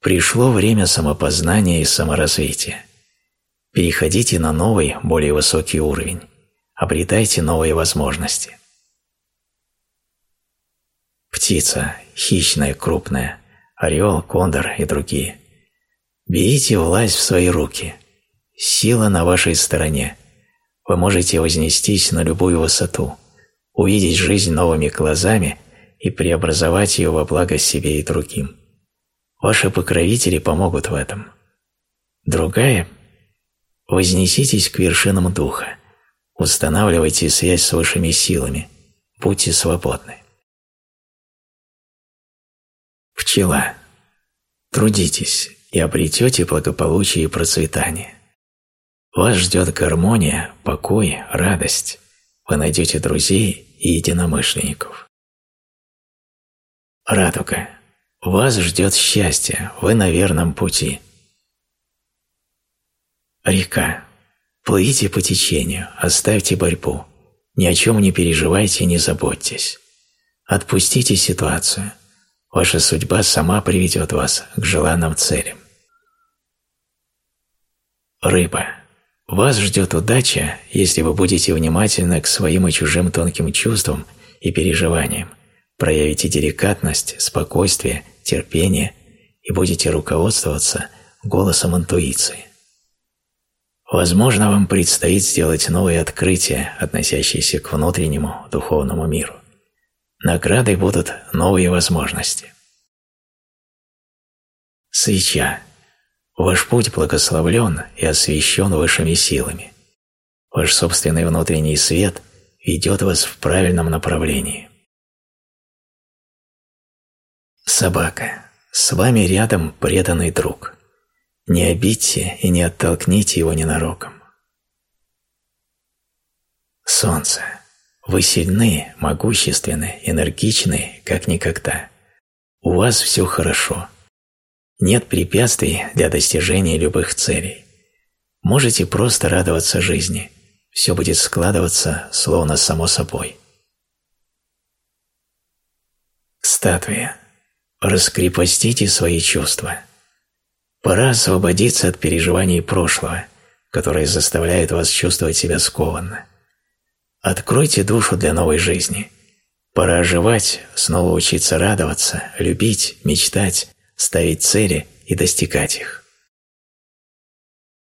Пришло время самопознания и саморазвития. Переходите на новый, более высокий уровень. Обретайте новые возможности. Птица, хищная, крупная, орел, кондор и другие. Берите власть в свои руки. Сила на вашей стороне. Вы можете вознестись на любую высоту, увидеть жизнь новыми глазами и преобразовать ее во благо себе и другим. Ваши покровители помогут в этом. Другая – вознеситесь к вершинам духа, устанавливайте связь с высшими силами, будьте свободны. Пчела. Трудитесь и обретете благополучие и процветание. Вас ждет гармония, покой, радость. Вы найдете друзей и единомышленников. Радуга. Вас ждет счастье, вы на верном пути. Река. Плывите по течению, оставьте борьбу. Ни о чем не переживайте, не заботьтесь. Отпустите ситуацию – Ваша судьба сама приведет вас к желанным целям. Рыба. Вас ждет удача, если вы будете внимательны к своим и чужим тонким чувствам и переживаниям, проявите деликатность, спокойствие, терпение и будете руководствоваться голосом интуиции. Возможно, вам предстоит сделать новые открытия, относящиеся к внутреннему духовному миру. Наградой будут новые возможности. Свеча. Ваш путь благословлен и освящен высшими силами. Ваш собственный внутренний свет ведет вас в правильном направлении. Собака. С вами рядом преданный друг. Не обидьте и не оттолкните его ненароком. Солнце. Вы сильны, могущественны, энергичны, как никогда. У вас все хорошо. Нет препятствий для достижения любых целей. Можете просто радоваться жизни. Все будет складываться словно само собой. Статуя. Раскрепостите свои чувства. Пора освободиться от переживаний прошлого, которые заставляют вас чувствовать себя скованно. Откройте душу для новой жизни. Пора оживать, снова учиться радоваться, любить, мечтать, ставить цели и достигать их.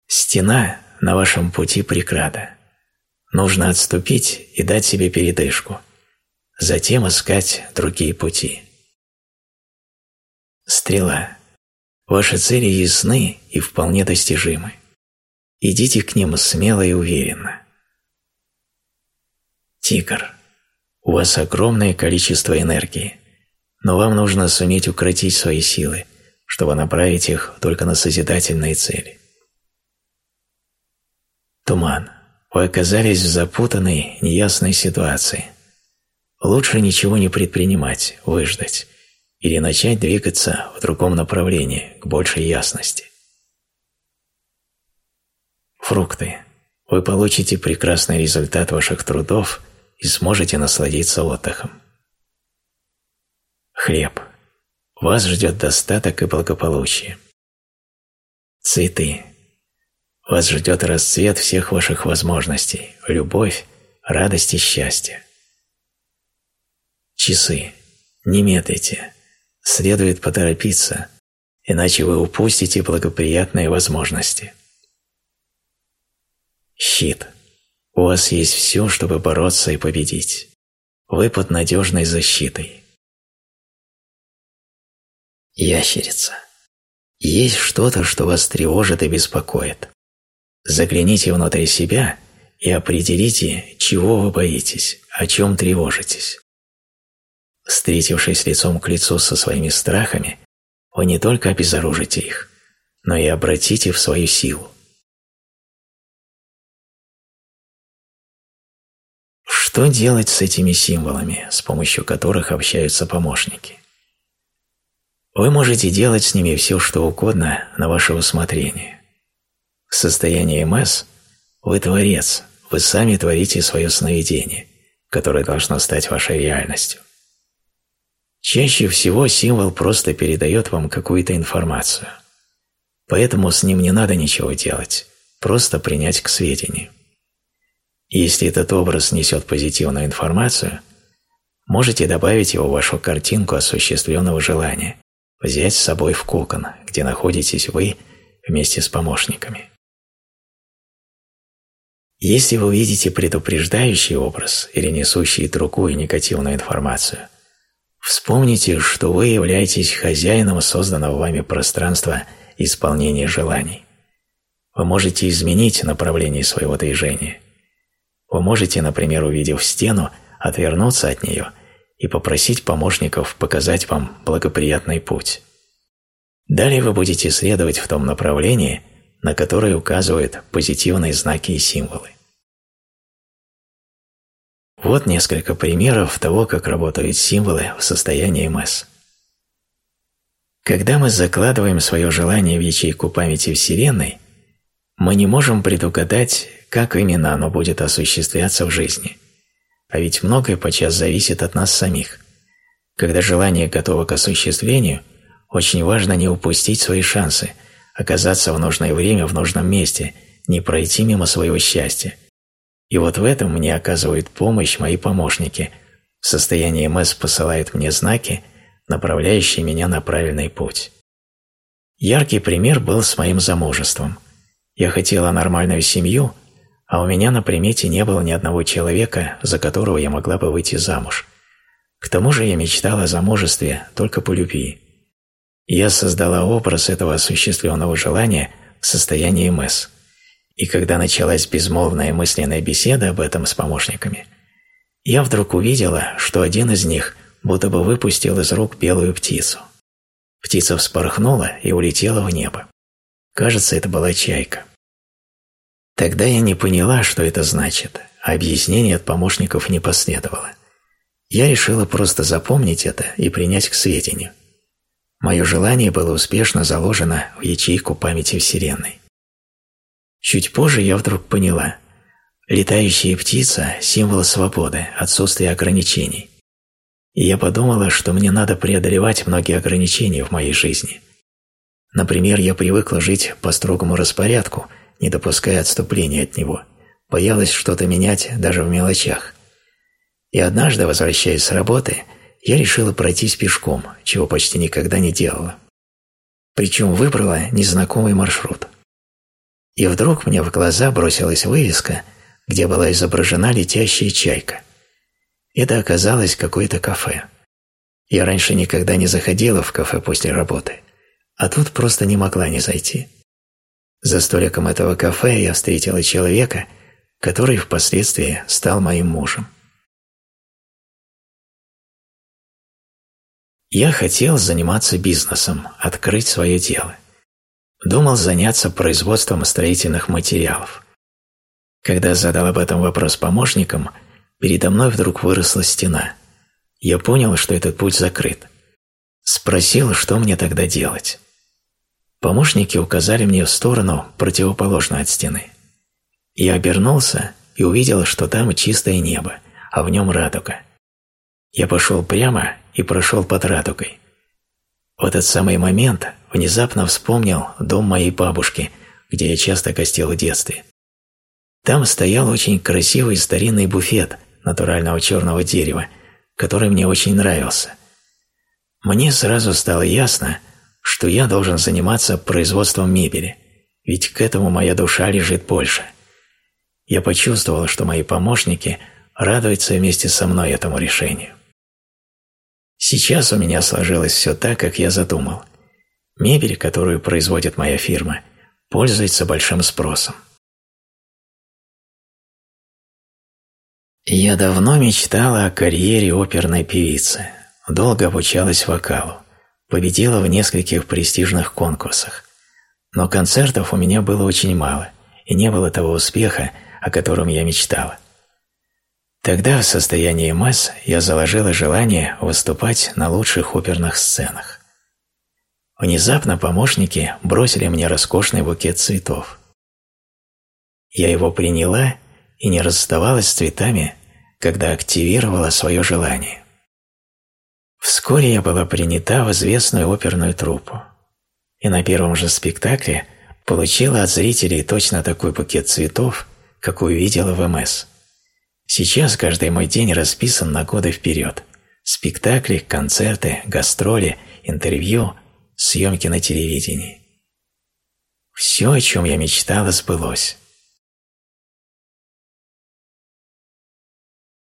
Стена на вашем пути преграда. Нужно отступить и дать себе передышку. Затем искать другие пути. Стрела. Ваши цели ясны и вполне достижимы. Идите к ним смело и уверенно. Тигр. У вас огромное количество энергии, но вам нужно суметь укротить свои силы, чтобы направить их только на созидательные цели. Туман. Вы оказались в запутанной, неясной ситуации. Лучше ничего не предпринимать, выждать, или начать двигаться в другом направлении, к большей ясности. Фрукты. Вы получите прекрасный результат ваших трудов и сможете насладиться отдыхом. Хлеб. Вас ждет достаток и благополучие. Цветы. Вас ждет расцвет всех ваших возможностей, любовь, радость и счастье. Часы. Не медлите. Следует поторопиться. иначе вы упустите благоприятные возможности. Щит. У вас есть все, чтобы бороться и победить. Вы под надежной защитой. Ящерица. Есть что-то, что вас тревожит и беспокоит. Загляните внутрь себя и определите, чего вы боитесь, о чем тревожитесь. Встретившись лицом к лицу со своими страхами, вы не только обезоружите их, но и обратите в свою силу. Что делать с этими символами, с помощью которых общаются помощники? Вы можете делать с ними все, что угодно на ваше усмотрение. В состоянии МС вы творец, вы сами творите свое сновидение, которое должно стать вашей реальностью. Чаще всего символ просто передает вам какую-то информацию. Поэтому с ним не надо ничего делать, просто принять к сведению. Если этот образ несет позитивную информацию, можете добавить его в вашу картинку осуществленного желания, взять с собой в кокон, где находитесь вы вместе с помощниками. Если вы видите предупреждающий образ или несущий другую негативную информацию – Вспомните, что вы являетесь хозяином созданного вами пространства исполнения желаний. Вы можете изменить направление своего движения. Вы можете, например, увидев стену, отвернуться от нее и попросить помощников показать вам благоприятный путь. Далее вы будете следовать в том направлении, на которое указывают позитивные знаки и символы. Вот несколько примеров того, как работают символы в состоянии МС. Когда мы закладываем свое желание в ячейку памяти Вселенной, мы не можем предугадать, как именно оно будет осуществляться в жизни. А ведь многое подчас зависит от нас самих. Когда желание готово к осуществлению, очень важно не упустить свои шансы, оказаться в нужное время в нужном месте, не пройти мимо своего счастья – и вот в этом мне оказывают помощь мои помощники. В состоянии МС посылают мне знаки, направляющие меня на правильный путь. Яркий пример был с моим замужеством. Я хотела нормальную семью, а у меня на примете не было ни одного человека, за которого я могла бы выйти замуж. К тому же я мечтала о замужестве только по любви. Я создала образ этого осуществленного желания в состоянии МС – и когда началась безмолвная мысленная беседа об этом с помощниками, я вдруг увидела, что один из них будто бы выпустил из рук белую птицу. Птица вспорхнула и улетела в небо. Кажется, это была чайка. Тогда я не поняла, что это значит, а объяснение от помощников не последовало. Я решила просто запомнить это и принять к сведению. Мое желание было успешно заложено в ячейку памяти Вселенной. Чуть позже я вдруг поняла. Летающая птица – символ свободы, отсутствия ограничений. И я подумала, что мне надо преодолевать многие ограничения в моей жизни. Например, я привыкла жить по строгому распорядку, не допуская отступления от него, боялась что-то менять даже в мелочах. И однажды, возвращаясь с работы, я решила пройтись пешком, чего почти никогда не делала. Причем выбрала незнакомый маршрут – и вдруг мне в глаза бросилась вывеска, где была изображена летящая чайка. Это оказалось какое-то кафе. Я раньше никогда не заходила в кафе после работы, а тут просто не могла не зайти. За столиком этого кафе я встретила человека, который впоследствии стал моим мужем. Я хотел заниматься бизнесом, открыть свое дело – думал заняться производством строительных материалов. Когда задал об этом вопрос помощникам, передо мной вдруг выросла стена. Я понял, что этот путь закрыт. Спросил, что мне тогда делать. Помощники указали мне в сторону, противоположную от стены. Я обернулся и увидел, что там чистое небо, а в нем радуга. Я пошел прямо и прошел под радугой. В этот самый момент внезапно вспомнил дом моей бабушки, где я часто гостил в детстве. Там стоял очень красивый старинный буфет натурального черного дерева, который мне очень нравился. Мне сразу стало ясно, что я должен заниматься производством мебели, ведь к этому моя душа лежит больше. Я почувствовал, что мои помощники радуются вместе со мной этому решению. Сейчас у меня сложилось все так, как я задумал. Мебель, которую производит моя фирма, пользуется большим спросом. Я давно мечтала о карьере оперной певицы, долго обучалась вокалу, победила в нескольких престижных конкурсах. Но концертов у меня было очень мало, и не было того успеха, о котором я мечтала. Тогда в состоянии масс я заложила желание выступать на лучших оперных сценах. Внезапно помощники бросили мне роскошный букет цветов. Я его приняла и не расставалась с цветами, когда активировала свое желание. Вскоре я была принята в известную оперную труппу, и на первом же спектакле получила от зрителей точно такой букет цветов, какой видела в МС. Сейчас каждый мой день расписан на годы вперед. Спектакли, концерты, гастроли, интервью, съемки на телевидении. Все, о чем я мечтала, сбылось.